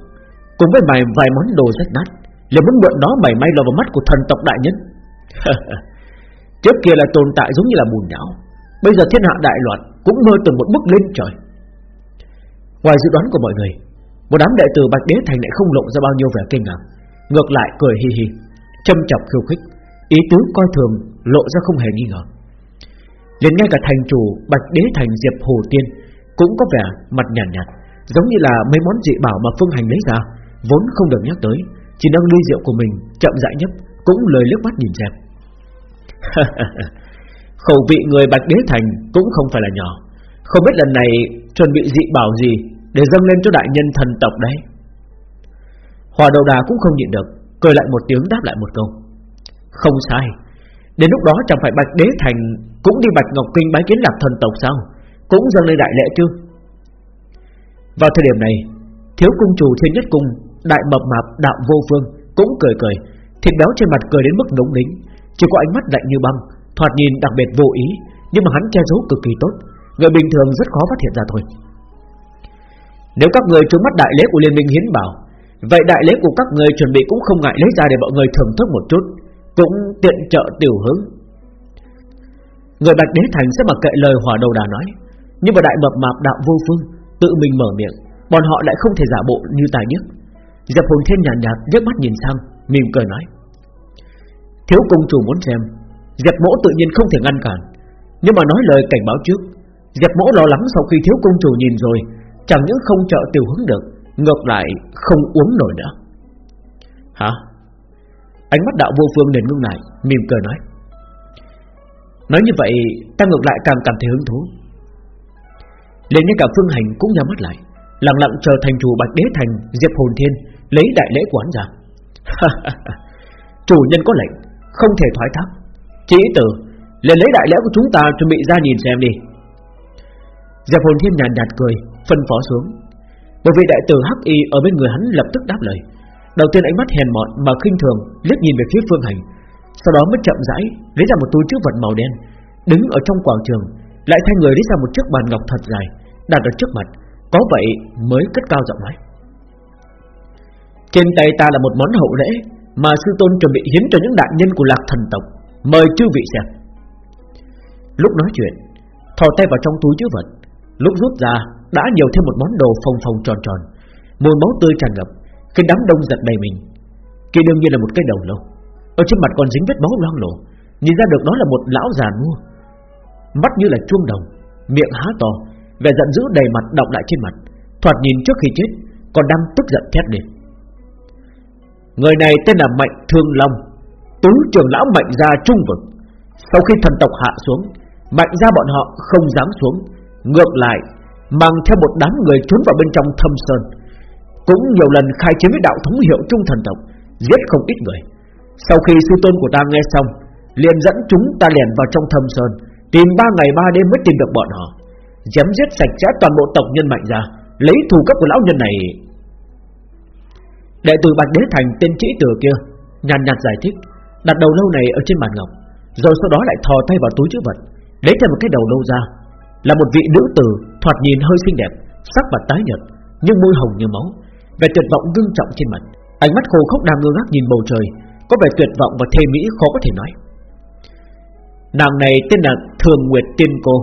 Cùng với vài vài món đồ rách nát. Là muốn mượn nó mảy may lọt vào mắt của thần tộc đại nhân. Trước kia là tồn tại giống như là bùn nhão Bây giờ thiên hạ đại loạn Cũng mơ từng một bước lên trời. Ngoài dự đoán của mọi người Một đám đệ tử Bạch Đế Thành lại không lộ ra bao nhiêu vẻ kinh ngạc. Ngược lại cười hi hi Châm chọc khiêu khích. Ý tứ coi thường lộ ra không hề nghi ngờ. Liền ngay cả thành chủ Bạch Đế Thành Diệp Hồ Tiên Cũng có vẻ mặt nhàn nhạt, nhạt Giống như là mấy món dị bảo mà Phương Hành lấy ra Vốn không được nhắc tới. Chỉ nâng ly rượu của mình, chậm rãi nhấp, Cũng lời liếc mắt nhìn xem. Khẩu vị người Bạch Đế Thành Cũng không phải là nhỏ. Không biết lần này chuẩn bị dị bảo gì Để dâng lên cho đại nhân thần tộc đấy. Hòa đầu đà cũng không nhịn được, Cười lại một tiếng đáp lại một câu. Không sai. Đến lúc đó chẳng phải Bạch Đế Thành Cũng đi Bạch Ngọc Kinh bái kiến lạc thần tộc sao? Cũng dâng lên đại lễ chứ? Vào thời điểm này, Thiếu cung chủ thiên nhất cung Đại mập mạp đạo vô phương Cũng cười cười Thịt béo trên mặt cười đến mức nóng nính, Chỉ có ánh mắt lạnh như băng Thoạt nhìn đặc biệt vô ý Nhưng mà hắn che giấu cực kỳ tốt Người bình thường rất khó phát hiện ra thôi. Nếu các người trúng mắt đại lễ của Liên minh hiến bảo Vậy đại lễ của các người chuẩn bị cũng không ngại lấy ra để mọi người thưởng thức một chút Cũng tiện trợ tiểu hướng Người bạch đế thành sẽ mặc kệ lời hỏa đầu đà nói Nhưng mà đại mập mạp đạo vô phương Tự mình mở miệng Bọn họ lại không thể giả bộ như tài nhất. Diệp Hồn Thiên nhàn nhạt, nhạt mắt nhìn sang Mỉm cười nói Thiếu công chủ muốn xem Diệp mỗ tự nhiên không thể ngăn cản Nhưng mà nói lời cảnh báo trước Diệp mỗ lo lắng sau khi thiếu công chủ nhìn rồi Chẳng những không trợ tiểu hướng được Ngược lại không uống nổi nữa. Hả? Ánh mắt đạo vô phương liền ngưng lại Mỉm cười nói Nói như vậy ta ngược lại càng cảm thấy hứng thú. Liền ngay cả Phương Hành cũng nhắm mắt lại lặng lặng chờ thành chủ Bạch Đế Thành, Diệp Hồn Thiên, lấy đại lễ quán ra. Chủ nhân có lệnh, không thể thoái thác. Chỉ tử liền lấy đại lễ của chúng ta chuẩn bị ra nhìn xem đi. Diệp Hồn Thiên nhàn nhạt cười, phân phó xuống. Bởi vì đại tử Hắc Y ở bên người hắn lập tức đáp lời. Đầu tiên ánh mắt hèn mọn mà khinh thường, liếc nhìn về phía Phương Hành. Sau đó mới chậm rãi lấy ra một túi chứa vật màu đen, đứng ở trong quảng trường, lại thay người lấy ra một chiếc bàn ngọc thật dài, đặt ở trước mặt. Có vậy mới cất cao giọng nói. Trên tay ta là một món hậu lễ Mà sư tôn chuẩn bị hiến cho những đại nhân của lạc thần tộc. Mời chư vị xem. Lúc nói chuyện, Thò tay vào trong túi chứa vật. Lúc rút ra, đã nhiều thêm một món đồ phồng phồng tròn tròn. Mùi máu tươi tràn ngập Khi đám đông giật đầy mình. Kia đương nhiên là một cái đầu lâu. Ở trên mặt còn dính vết máu loang lổ. Nhìn ra được đó là một lão già mua Mắt như là chuông đồng, Miệng há to. Vẻ giận dữ đầy mặt động lại trên mặt, Thoạt nhìn trước khi chết, Còn đang tức giận thét lên. Người này tên là Mạnh Thương Long, Tứ trưởng lão Mạnh gia trung vực. Sau khi thần tộc hạ xuống, Mạnh gia bọn họ không dám xuống, Ngược lại, Mang theo một đám người trốn vào bên trong thâm sơn. Cũng nhiều lần khai chiến với đạo thống hiệu trung thần tộc, Giết không ít người. Sau khi sư tôn của ta nghe xong, liền dẫn chúng ta liền vào trong thâm sơn, Tìm ba ngày ba đêm mới tìm được bọn họ. Dám giết sạch sẽ toàn bộ tộc nhân mạnh ra, Lấy thù cấp của lão nhân này. Đệ tử Bạch Đế Thành, tên Trĩ Tử kia, Nhàn nhạt giải thích, Đặt đầu lâu này ở trên bàn ngọc, Rồi sau đó lại thò tay vào túi chữ vật, Lấy thêm một cái đầu lâu ra. Là một vị nữ tử, thoạt nhìn hơi xinh đẹp, Sắc mặt tái nhợt, Nhưng môi hồng như máu, Vẻ tuyệt vọng ngưng trọng trên mặt, Ánh mắt khô khốc đang ngơ ngác nhìn bầu trời, Có vẻ tuyệt vọng và thê mỹ khó có thể nói. Nàng này tên là Thường Nguyệt Tiên Cô,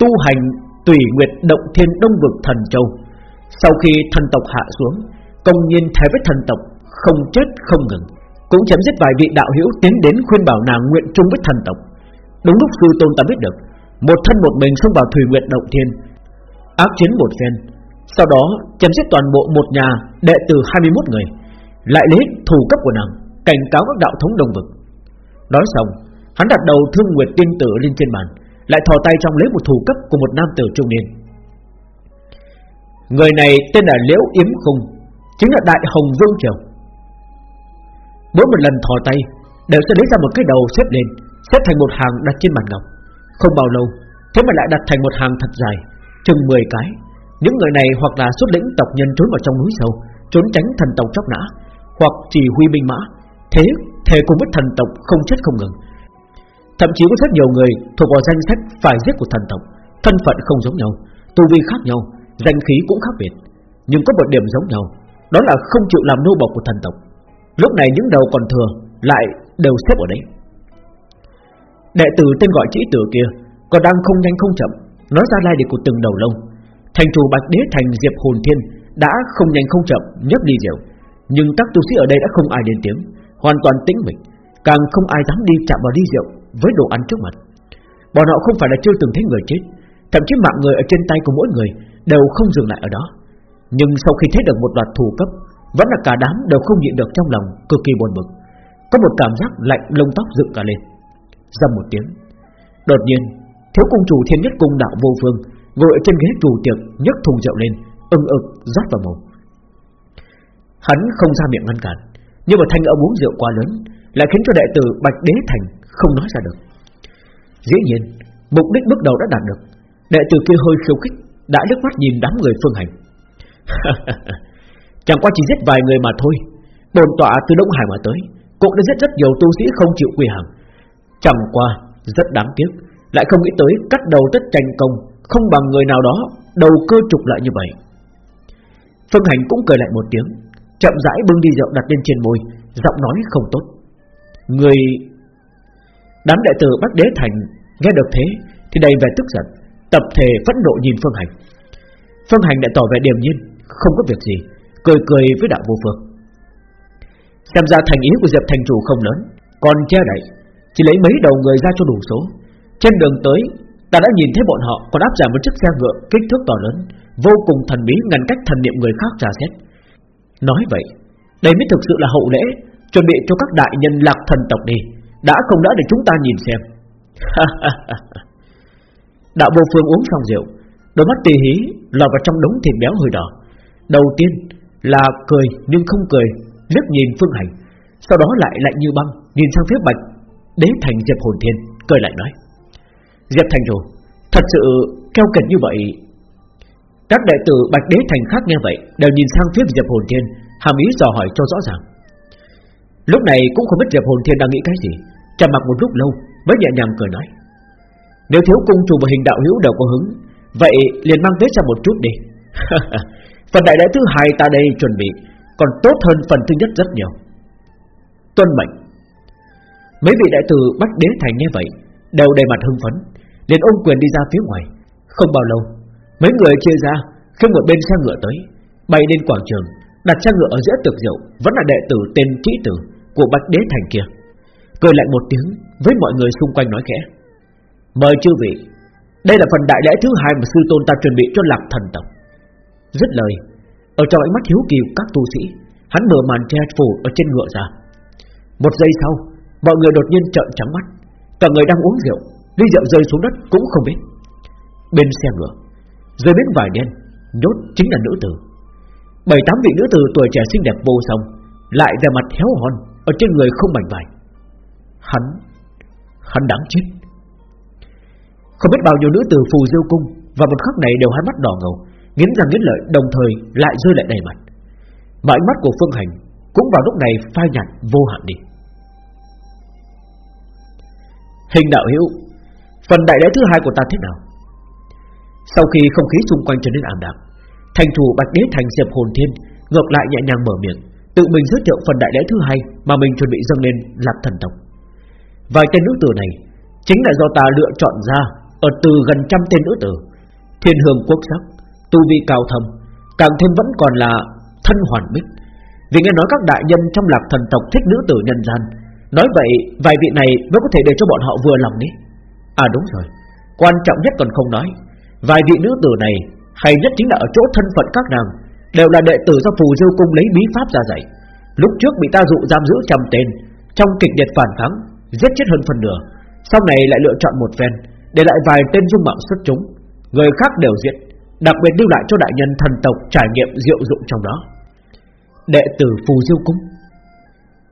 Tu hành Tùy Nguyệt động thiên đông vực thần châu. Sau khi thần tộc hạ xuống, Công nhiên thề với thần tộc, Không chết không ngừng, Cũng chém giết vài vị đạo hữu tiến đến khuyên bảo nàng nguyện chung với thần tộc. Đúng lúc sư tôn ta biết được, Một thân một mình xông vào Thủy Nguyệt động thiên, ác chiến một phen. Sau đó chém giết toàn bộ một nhà Đệ tử 21 người, Lại lấy thủ cấp của nàng, Cảnh cáo các đạo thống đông vực. Nói xong, Hắn đặt đầu thương nguyệt tiên tử lên trên bàn lại thò tay trong lấy một thủ cấp của một nam tử trung niên. Người này tên là Liễu Yếm Khung, Chính là Đại Hồng Vương Triều. Mỗi một lần thò tay, Đều sẽ lấy ra một cái đầu xếp lên, Xếp thành một hàng đặt trên bàn ngọc. Không bao lâu, Thế mà lại đặt thành một hàng thật dài, Chừng 10 cái. Những người này hoặc là xuất lĩnh tộc nhân trốn vào trong núi sâu, Trốn tránh thần tộc chóc nã, Hoặc chỉ huy binh mã, Thế thề cùng với thần tộc không chết không ngừng. Thậm chí có rất nhiều người thuộc vào danh sách phải giết của thần tộc. Thân phận không giống nhau, Tu vi khác nhau, Danh khí cũng khác biệt. Nhưng có một điểm giống nhau, Đó là không chịu làm nô bộc của thần tộc. Lúc này những đầu còn thừa Lại đều xếp ở đấy. Đệ tử tên gọi chỉ tử kia Còn đang không nhanh không chậm Nói ra lai lịch của từng đầu lông. Thành chủ Bạch Đế Thành Diệp Hồn Thiên Đã không nhanh không chậm nhấp đi rượu Nhưng các tu sĩ ở đây đã không ai lên tiếng, Hoàn toàn tĩnh mịch, Càng không ai dám đi chạm vào ly rượu với đồ ăn trước mặt. Bọn họ không phải là chưa từng thấy người chết, Thậm chí mạng người ở trên tay của mỗi người Đều không dừng lại ở đó. Nhưng sau khi thấy được một loạt thù cấp, Vẫn là cả đám đều không nhịn được trong lòng, Cực kỳ buồn bực. Có một cảm giác lạnh lông tóc dựng cả lên. Dầm một tiếng, Đột nhiên, thiếu cung chủ thiên nhất cung đạo vô phương Ngồi ở trên ghế chủ tiệc nhấc thùng rượu lên, ưng ực rót vào mồm. Hắn không ra miệng ngăn cản, Nhưng mà thanh âm uống rượu quá lớn Lại khiến cho đệ tử Bạch Đế Thành không nói ra được. Dĩ nhiên, mục đích bước đầu đã đạt được. Đệ tử kia hơi khiêu khích, Đã nước mắt nhìn đám người phương hành. Chẳng qua chỉ giết vài người mà thôi. Bồn tọa từ Đông Hải mà tới, Cũng đã giết rất nhiều tu sĩ không chịu quy hàng Chẳng qua, rất đáng tiếc, Lại không nghĩ tới cắt đầu tất tranh công, Không bằng người nào đó Đầu cơ trục lại như vậy. Phương Hành cũng cười lại một tiếng, Chậm rãi bưng đi rượu đặt lên trên môi, Giọng nói không tốt. Người Đám đệ tử Bắc Đế Thành Nghe được thế thì đầy vẻ tức giận, Tập thể phẫn nộ nhìn Phương Hành. Phương Hành đã tỏ vẻ điềm nhiên, Không có việc gì, Cười cười với đạo vô phương. Xem ra thành ý của Diệp Thành Chủ không lớn, Còn che đậy, Chỉ lấy mấy đầu người ra cho đủ số. Trên đường tới, Ta đã nhìn thấy bọn họ còn áp giải một chiếc xe ngựa kích thước to lớn, Vô cùng thần bí ngăn cách thần niệm người khác tra xét. Nói vậy, Đây mới thực sự là hậu lễ, Chuẩn bị cho các đại nhân lạc thần tộc đi. Đã không đã để chúng ta nhìn xem. Đạo vô phương uống xong rượu, Đôi mắt tì hí lọt vào trong đống thịt béo hơi đỏ. Đầu tiên là cười nhưng không cười, liếc nhìn Phương Hành, Sau đó lại lạnh như băng, Nhìn sang phía Bạch Đế Thành Diệp Hồn Thiên, Cười lại nói, Diệp Thành rồi Thật sự keo kiệt như vậy. Các đệ tử Bạch Đế Thành khác nghe vậy Đều nhìn sang phía Diệp Hồn Thiên, Hàm ý dò hỏi cho rõ ràng. Lúc này cũng không biết Diệp Hồn Thiên đang nghĩ cái gì, Trầm mặc một lúc lâu, Mới nhẹ nhàng cười nói. Nếu thiếu cung chủ và hình đạo hữu đều có hứng, Vậy liền mang tới ra một chút đi. Phần đại lễ thứ hai ta đây chuẩn bị, Còn tốt hơn phần thứ nhất rất nhiều. Tuân mệnh. Mấy vị đại tử bắt đế thành như vậy, Đều đầy mặt hưng phấn, liền ôm quyền đi ra phía ngoài. Không bao lâu, Mấy người chia ra Khi một bên xe ngựa tới, Bay lên quảng trường, Đặt xe ngựa ở giữa tược rượu, Vẫn là đệ tử tên trí Tử. Của Bạch Đế Thành kia. Cười lại một tiếng, Với mọi người xung quanh nói khẽ. Mời chư vị, Đây là phần đại lễ thứ hai mà sư tôn ta chuẩn bị cho lạc thần tộc. Dứt lời, Ở trong ánh mắt hiếu kỳ các tu sĩ, Hắn mở màn che phủ ở trên ngựa ra. Một giây sau, Mọi người đột nhiên trợn trắng mắt. Cả người đang uống rượu, Ly rượu rơi xuống đất cũng không biết. Bên xe ngựa Rơi đến vài đen, Nhốt chính là nữ tử. Bảy tám vị nữ tử tuổi trẻ xinh đẹp vô song, Lại về mặt héo hon ở trên người không mảnh vải. Hắn Hắn đáng chết. Không biết bao nhiêu nữ tử phù diêu cung Và một khắc này đều hai mắt đỏ ngầu, Nghiến răng nghiến lợi, đồng thời lại rơi lại đầy mặt. Mà ánh mắt của Phương Hành Cũng vào lúc này phai nhạt vô hạn đi. Hình đạo hữu, Phần đại lễ thứ hai của ta thế nào? Sau khi không khí xung quanh trở nên ảm đạm, Thành thủ Bạch Đế Thành Diệp Hồn Thiên Ngược lại nhẹ nhàng mở miệng Tự mình giới thiệu phần đại lễ thứ hai Mà mình chuẩn bị dâng lên lạc thần tộc. Vài tên nữ tử này Chính là do ta lựa chọn ra Ở từ gần trăm tên nữ tử. Thiên hương quốc sắc, Tu vi cao thâm, Càng thêm vẫn còn là thân hoàn bích Vì nghe nói các đại nhân trong lạc thần tộc thích nữ tử nhân gian, Nói vậy vài vị này mới có thể để cho bọn họ vừa lòng đấy À đúng rồi, Quan trọng nhất còn không nói, Vài vị nữ tử này hay nhất chính là ở chỗ thân phận các nàng Đều là đệ tử do phù diêu cung lấy bí pháp ra dạy. Lúc trước bị ta dụ giam giữ trăm tên, Trong kịch liệt phản kháng Giết chết hơn phần nửa, Sau này lại lựa chọn một phen, Để lại vài tên dung mạo xuất chúng. Người khác đều giết, Đặc biệt lưu lại cho đại nhân thần tộc trải nghiệm diệu dụng trong đó. Đệ tử Phù Diêu Cung.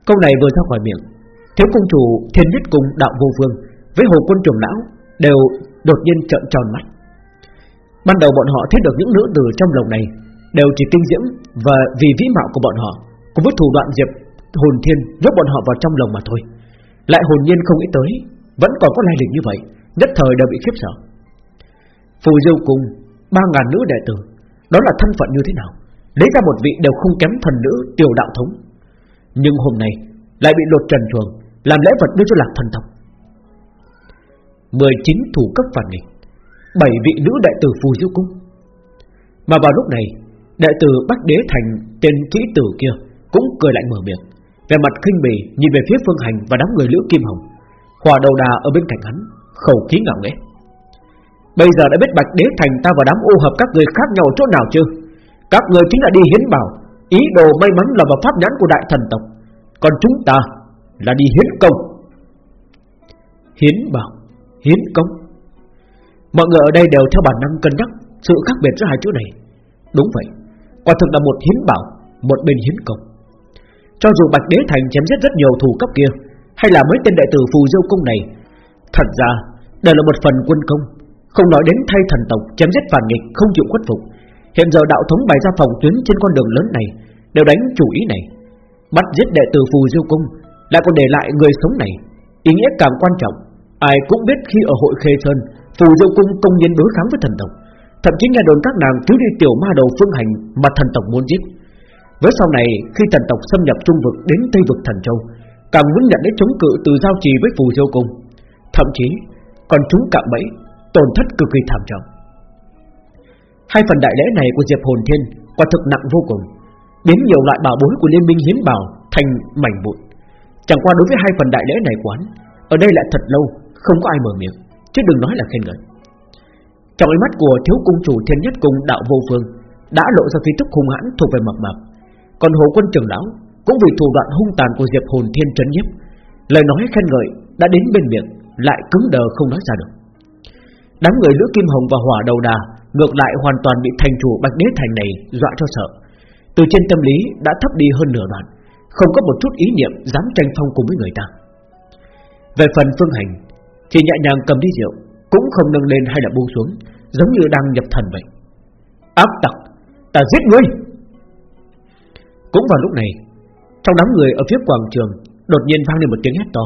Câu này vừa ra khỏi miệng, Thiếu cung chủ thiên nhất cung, đạo vô vương Với hồ quân trưởng lão Đều đột nhiên trợn tròn mắt. Ban đầu bọn họ thấy được những nữ tử trong lồng này Đều chỉ kinh diễm Và vì vĩ mạo của bọn họ, Cùng với thủ đoạn diệp hồn thiên nhốt bọn họ vào trong lồng mà thôi. Lại hồn nhiên không nghĩ tới, Vẫn còn có lai lịch như vậy, Nhất thời đều bị khiếp sợ. Phù Diêu cùng ba ngàn nữ đệ tử, Đó là thân phận như thế nào? Lấy ra một vị đều không kém thần nữ tiểu đạo thống. Nhưng hôm nay Lại bị lột trần chuồng, Làm lễ vật đưa cho lạc thần tộc. 19 thủ cấp phản nghịch, bảy vị nữ đệ tử phù diêu cung. Mà vào lúc này Đệ tử Bách Đế Thành, tên kỹ tử kia, Cũng cười lạnh mở miệng. Về mặt khinh bỉ nhìn về phía Phương Hành Và đám người Lữ Kim Hồng. Hòa đầu đà ở bên cạnh hắn, Khẩu khí ngạo nghễ. Bây giờ đã biết Bạch Đế Thành ta và đám ô hợp các người khác nhau chỗ nào chưa? Các người chính là đi hiến bảo. Ý đồ may mắn là vào pháp nhãn của đại thần tộc. Còn chúng ta là đi hiến công. Hiến bảo, Hiến công. Mọi người ở đây đều theo bản năng cân nhắc Sự khác biệt giữa hai chữ này. Đúng vậy. Quả thực là một hiến bảo, Một bên hiến công Cho dù Bạch Đế Thành chém giết rất nhiều thủ cấp kia, Hay là mấy tên đệ tử phù diêu công này, Thật ra Đây là một phần quân công. Không nói đến thay thần tộc chém giết phản nghịch, không chịu khuất phục. Hiện giờ đạo thống bày ra phòng tuyến trên con đường lớn này, Đều đánh chủ ý này. Bắt giết đệ tử phù diêu cung Lại còn để lại người sống này, Ý nghĩa càng quan trọng. Ai cũng biết khi ở hội Khê Sơn, Phù Diêu Cung công nhân đối kháng với thần tộc. Thậm chí nghe đồn các nàng cứu đi tiểu ma đầu phương hành Mà thần tộc muốn giết. Với sau này, khi thần tộc xâm nhập trung vực Đến Tây vực thần châu, Càng muốn nhận đến chống cự từ giao trì với Phù Diêu Cung. Thậm chí, còn chúng cạm bẫy, Tổn thất cực kỳ thảm trọng. Hai phần đại lễ này của Diệp Hồn Thiên Quả thực nặng vô cùng, Biến nhiều loại bảo bối của Liên minh hiến bảo Thành mảnh vụn. Chẳng qua đối với hai phần đại lễ này quán Ở đây lại thật lâu, Không có ai mở miệng, chứ đừng nói là khen ngợi. Trong ánh mắt của thiếu cung chủ thiên nhất cung đạo vô phương đã lộ ra khí tức hung hãn thuộc về mập mạp, còn hồ quân trưởng lão cũng vì thủ đoạn hung tàn của diệp hồn thiên trấn nhiếp, lời nói khen ngợi đã đến bên miệng lại cứng đờ không nói ra được. Đám người lữ kim hồng và hỏa đầu đà ngược lại hoàn toàn bị thành chủ bạch đế thành này dọa cho sợ, từ trên tâm lý đã thấp đi hơn nửa đoạn, không có một chút ý niệm dám tranh phong cùng với người ta. Về phần phương hành thì nhẹ nhàng cầm đi rượu cũng không nâng lên hay là buông xuống Giống như đang nhập thần vậy. Áp tặc, ta giết ngươi! Cũng vào lúc này Trong đám người ở phía quảng trường Đột nhiên vang lên một tiếng hét to.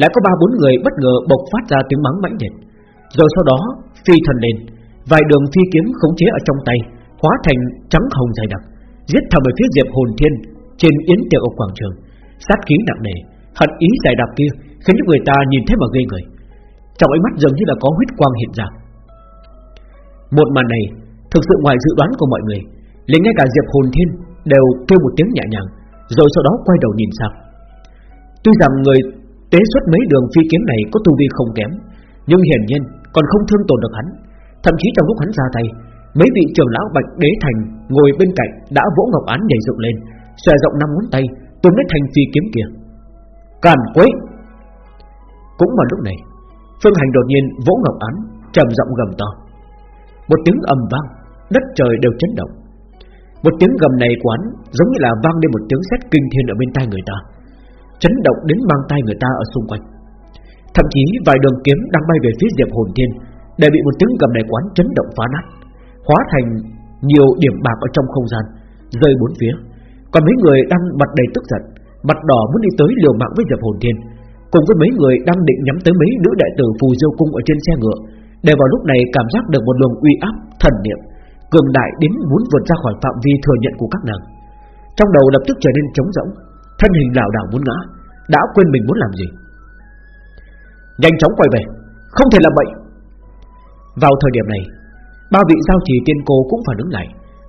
Lại có ba bốn người bất ngờ bộc phát ra tiếng mắng mãnh liệt. Rồi sau đó phi thần lên Vài đường phi kiếm khống chế ở trong tay Hóa thành trắng hồng dài đặc Giết thầm về phía diệp hồn thiên Trên yến tiệc ở quảng trường. Sát khí nặng nề Hận ý dài đặc kia Khiến những người ta nhìn thấy mà ghê người trong ánh mắt dường như là có huyết quang hiện ra. Một màn này, Thực sự ngoài dự đoán của mọi người, liền ngay cả Diệp Hồn Thiên Đều kêu một tiếng nhẹ nhàng, Rồi sau đó quay đầu nhìn sang. Tuy rằng người tế xuất mấy đường phi kiếm này Có tu vi không kém, Nhưng hiển nhiên còn không thương tổn được hắn. Thậm chí trong lúc hắn ra tay, Mấy vị trưởng lão Bạch Đế Thành ngồi bên cạnh Đã vỗ ngọc án nhảy dựng lên, Xòe rộng năm ngón tay túm lấy thành phi kiếm kia. Càn quấy! Cũng vào lúc này Phương Hành đột nhiên vỗ ngọc án trầm giọng gầm to. Một tiếng ầm vang, Đất trời đều chấn động. Một tiếng gầm này quán giống như là vang lên một tiếng sét kinh thiên ở bên tai người ta, Chấn động đến mang tai người ta ở xung quanh. Thậm chí vài đường kiếm đang bay về phía Diệp Hồn Thiên Đều bị một tiếng gầm này quán chấn động phá nát, Hóa thành nhiều điểm bạc ở trong không gian, Rơi bốn phía. Còn mấy người đang mặt đầy tức giận, Mặt đỏ muốn đi tới liều mạng với Diệp Hồn Thiên cùng với mấy người đang định nhắm tới mấy nữ đại tử phù diêu cung ở trên xe ngựa, đều vào lúc này cảm giác được một luồng uy áp thần niệm cường đại đến muốn vượt ra khỏi phạm vi thừa nhận của các nàng. Trong đầu lập tức trở nên trống rỗng, thân hình lảo đảo muốn ngã, đã quên mình muốn làm gì. Nhanh chóng quay về, không thể làm vậy. Vào thời điểm này, ba vị giao trì tiên cô cũng phản ứng lại,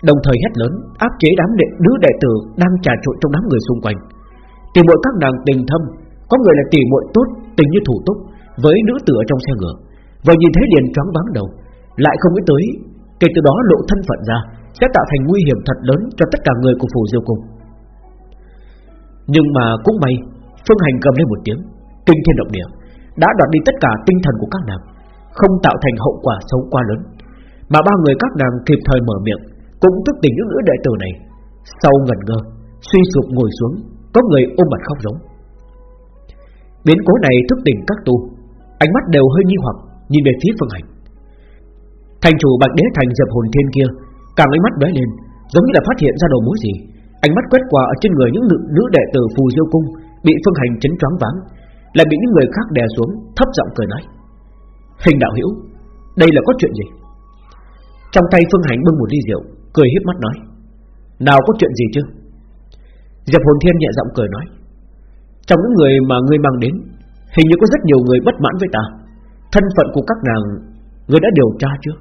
đồng thời hét lớn áp chế đám đệ nữ đệ tử đang trà trộn trong đám người xung quanh. Tìm mọi các nàng tình thâm có người là tỷ muội tốt Tình như thủ túc Với nữ tử ở trong xe ngựa Vừa nhìn thấy liền choáng váng đầu Lại không nghĩ tới Kể từ đó lộ thân phận ra Sẽ tạo thành nguy hiểm thật lớn cho tất cả người của phủ diêu cung Nhưng mà cũng may Phương Hành cầm lên một tiếng Kinh thiên động địa đã đoạt đi tất cả tinh thần của các nàng, không tạo thành hậu quả xấu quá lớn, mà ba người các nàng kịp thời mở miệng, cũng thức tỉnh những nữ đệ tử này. Sau ngẩn ngơ, suy sụp ngồi xuống, có người ôm mặt khóc giống. Biến cố này thức tỉnh các tu, ánh mắt đều hơi nghi hoặc nhìn về phía Phương Hành. Thành chủ Bạch Đế Thành dập hồn thiên kia, càng ánh mắt bé lên, giống như là phát hiện ra đầu mối gì. Ánh mắt quét qua ở trên người những nữ, nữ đệ tử phù diêu cung bị Phương Hành chấn choáng váng, lại bị những người khác đè xuống, thấp giọng cười nói: "Hình đạo hiểu, đây là có chuyện gì?" Trong tay Phương Hành bưng một ly rượu, cười híp mắt nói: "Nào có chuyện gì chứ?" Diệp Hồn Thiên nhẹ giọng cười nói: "Trong những người mà ngươi mang đến, hình như có rất nhiều người bất mãn với ta. Thân phận của các nàng, ngươi đã điều tra chưa?"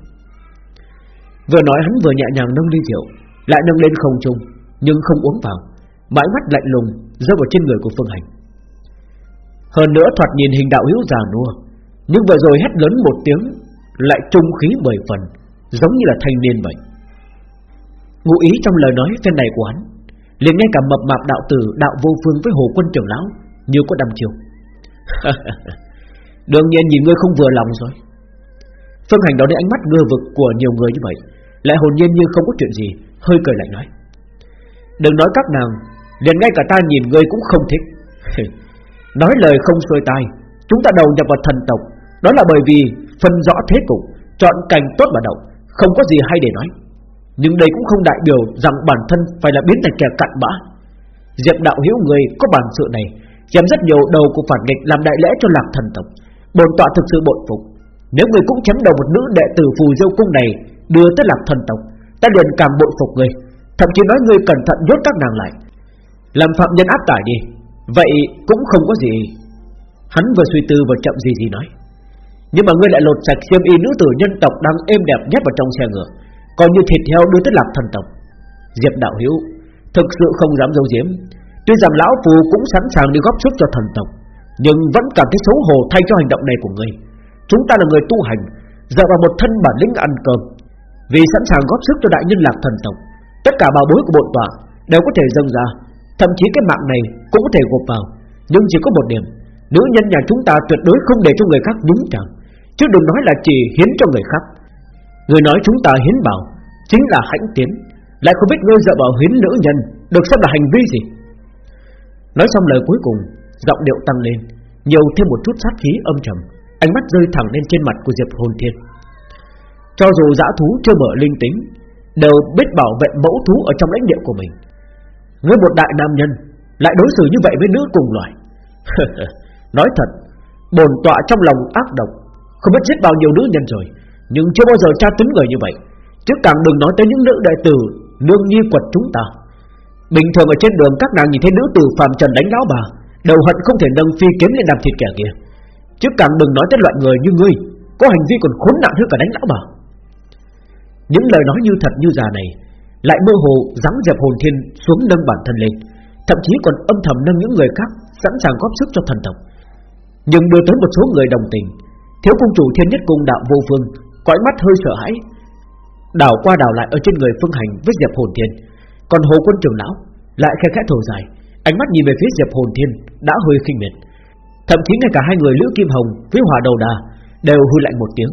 Vừa nói hắn vừa nhẹ nhàng nâng ly rượu, lại nâng lên không trung, nhưng không uống vào, mãi mắt lạnh lùng rơi vào trên người của Phương Hành. Hơn nữa thoạt nhìn hình đạo hữu già nua, nhưng vừa rồi hét lớn một tiếng, lại trung khí mười phần, giống như là thanh niên vậy. Ngụ ý trong lời nói phen này của hắn, liền ngay cả mập mạp đạo tử đạo vô phương với hồ quân trưởng lão như có đăm chiều. Đương nhiên nhìn ngươi không vừa lòng rồi. Phương Hành đó đến ánh mắt ngơ vực của nhiều người như vậy, lại hồn nhiên như không có chuyện gì, hơi cười lạnh nói: đừng nói các nàng, liền ngay cả ta nhìn ngươi cũng không thích. nói lời không xuôi tai, chúng ta đầu nhập vào thần tộc, đó là bởi vì phân rõ thế cục, chọn cành tốt mà đậu, không có gì hay để nói. Nhưng đây cũng không đại biểu rằng bản thân phải là biến thành kẻ cặn bã. Diệp đạo hiểu người có bản sự này, dám rất nhiều đầu của phản nghịch làm đại lễ cho lạc thần tộc. Bồn tọa thực sự bội phục. Nếu người cũng chém đầu một nữ đệ tử phù diêu cung này đưa tới lạc thần tộc, ta liền càng bội phục người. Thậm chí nói người cẩn thận nhốt các nàng lại, làm phạm nhân áp tải đi. Vậy cũng không có gì. Hắn vừa suy tư vừa chậm gì gì nói. Nhưng mà ngươi lại lột sạch xiêm y nữ tử nhân tộc đang êm đẹp nhất vào trong xe ngựa Coi như thịt heo đưa tới lạc thần tộc. Diệp đạo hiếu Thực sự không dám giấu giếm. Tuy rằng lão phù cũng sẵn sàng đi góp sức cho thần tộc, Nhưng vẫn cảm thấy xấu hổ thay cho hành động này của người. Chúng ta là người tu hành, Dựa vào một thân bản lĩnh ăn cơm. Vì sẵn sàng góp sức cho đại nhân lạc thần tộc, Tất cả bảo bối của bộn tọa Đều có thể dâng ra. Thậm chí cái mạng này cũng có thể gộp vào, Nhưng chỉ có một điểm, Nữ nhân nhà chúng ta tuyệt đối không để cho người khác nhúng chạm Chứ đừng nói là chỉ hiến cho người khác. Người nói chúng ta hiến bảo Chính là hãnh tiến, Lại không biết ngươi dựa dạ vào hiến nữ nhân Được xem là hành vi gì. Nói xong lời cuối cùng, Giọng điệu tăng lên, Nhiều thêm một chút sát khí âm trầm, Ánh mắt rơi thẳng lên trên mặt của Diệp Hồn Thiên. Cho dù dã thú chưa mở linh tính, Đều biết bảo vệ mẫu thú Ở trong lãnh địa của mình. Ngươi một đại nam nhân, Lại đối xử như vậy với nữ cùng loài. Nói thật Bồn tọa trong lòng ác độc, không biết giết bao nhiêu nữ nhân rồi nhưng chưa bao giờ tra tấn người như vậy. Chứ càng đừng nói tới những nữ đại tử, Nương nhi quật chúng ta. Bình thường ở trên đường các nàng nhìn thấy nữ tử phàm trần đánh lão bà, Đầu hận không thể nâng phi kiếm lên làm thịt kẻ kia. Chứ càng đừng nói tới loại người như ngươi, Có hành vi còn khốn nạn hơn cả đánh lão bà. Những lời nói như thật như già này Lại mơ hồ dáng dẹp hồn thiên xuống nâng bản thân lên, Thậm chí còn âm thầm nâng những người khác Sẵn sàng góp sức cho thần tộc. Nhưng đưa tới một số người đồng tình, Thiếu cung chủ thiên nhất cung đạo vô phương cõi mắt hơi sợ hãi. Đảo qua đảo lại ở trên người phương hành với Diệp Hồn Thiên. Còn hồ quân trưởng lão Lại khe khẽ thở dài. Ánh mắt nhìn về phía Diệp Hồn Thiên đã hơi khinh miệt. Thậm chí ngay cả hai người Lữ Kim Hồng với Hòa Đầu Đà Đều hư lạnh một tiếng.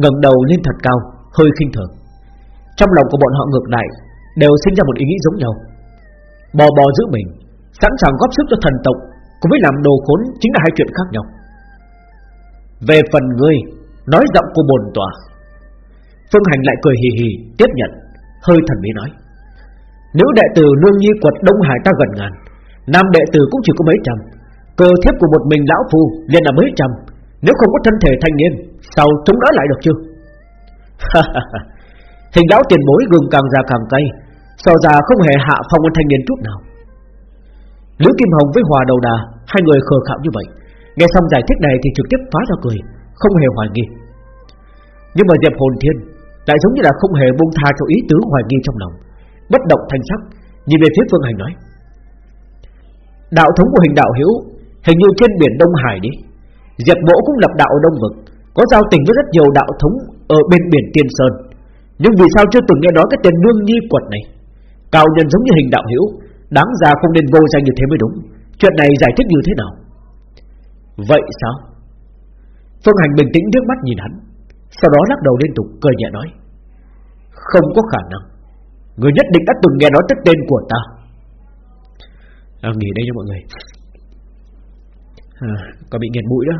Ngẩng đầu lên thật cao, Hơi khinh thường. Trong lòng của bọn họ ngược lại Đều sinh ra một ý nghĩ giống nhau. Bò bò giữ mình, Sẵn sàng góp sức cho thần tộc cũng với làm đồ khốn chính là hai chuyện khác nhau. Về phần ngươi Nói giọng của bồn tòa Phương Hành lại cười hì hì, Tiếp nhận, Hơi thần bí nói. Nữ đệ tử nương nhi quật Đông Hải ta gần ngàn, Nam đệ tử cũng chỉ có mấy trăm. Cơ thiếp của một mình lão phu liền là mấy trăm. Nếu không có thân thể thanh niên, Sao chống đỡ lại được chứ? Hình lão tiền bối gừng càng già càng cay, So già không hề hạ phong anh thanh niên chút nào. Lữ Kim Hồng với Hòa Đầu Đà, Hai người khờ khạo như vậy, Nghe xong giải thích này thì trực tiếp phá ra cười. Không hề hoài nghi. Nhưng mà Diệp Hồn Thiên Lại giống như là không hề buông tha cho ý tứ hoài nghi trong lòng Bất động thanh sắc Nhìn về phía Phương Hành nói Đạo thống của hình đạo hữu, Hình như trên biển Đông Hải đi. Diệp Mỗ cũng lập đạo ở Đông Vực Có giao tình với rất nhiều đạo thống Ở bên biển Tiên Sơn. Nhưng vì sao chưa từng nghe nói cái tên nương nhi quật này? Cao nhân giống như hình đạo hữu, Đáng ra không nên vô danh như thế mới đúng. Chuyện này giải thích như thế nào? Vậy sao? Phương Hành bình tĩnh nước mắt nhìn hắn Sau đó lắc đầu liên tục cười nhẹ nói Không có khả năng. Người nhất định đã từng nghe nói tất tên của ta. À, Nghỉ đây cho mọi người. Ờ, à, Còn bị nghiền mũi đó.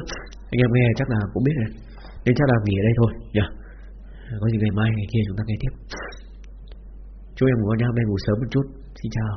Anh em nghe chắc là cũng biết rồi. Nên chắc là nghỉ ở đây thôi nhỉ ờ, Có gì ngày mai ngày kia chúng ta nghe tiếp. Chúc em ngủ nha, hôm nay ngủ sớm một chút. Xin chào.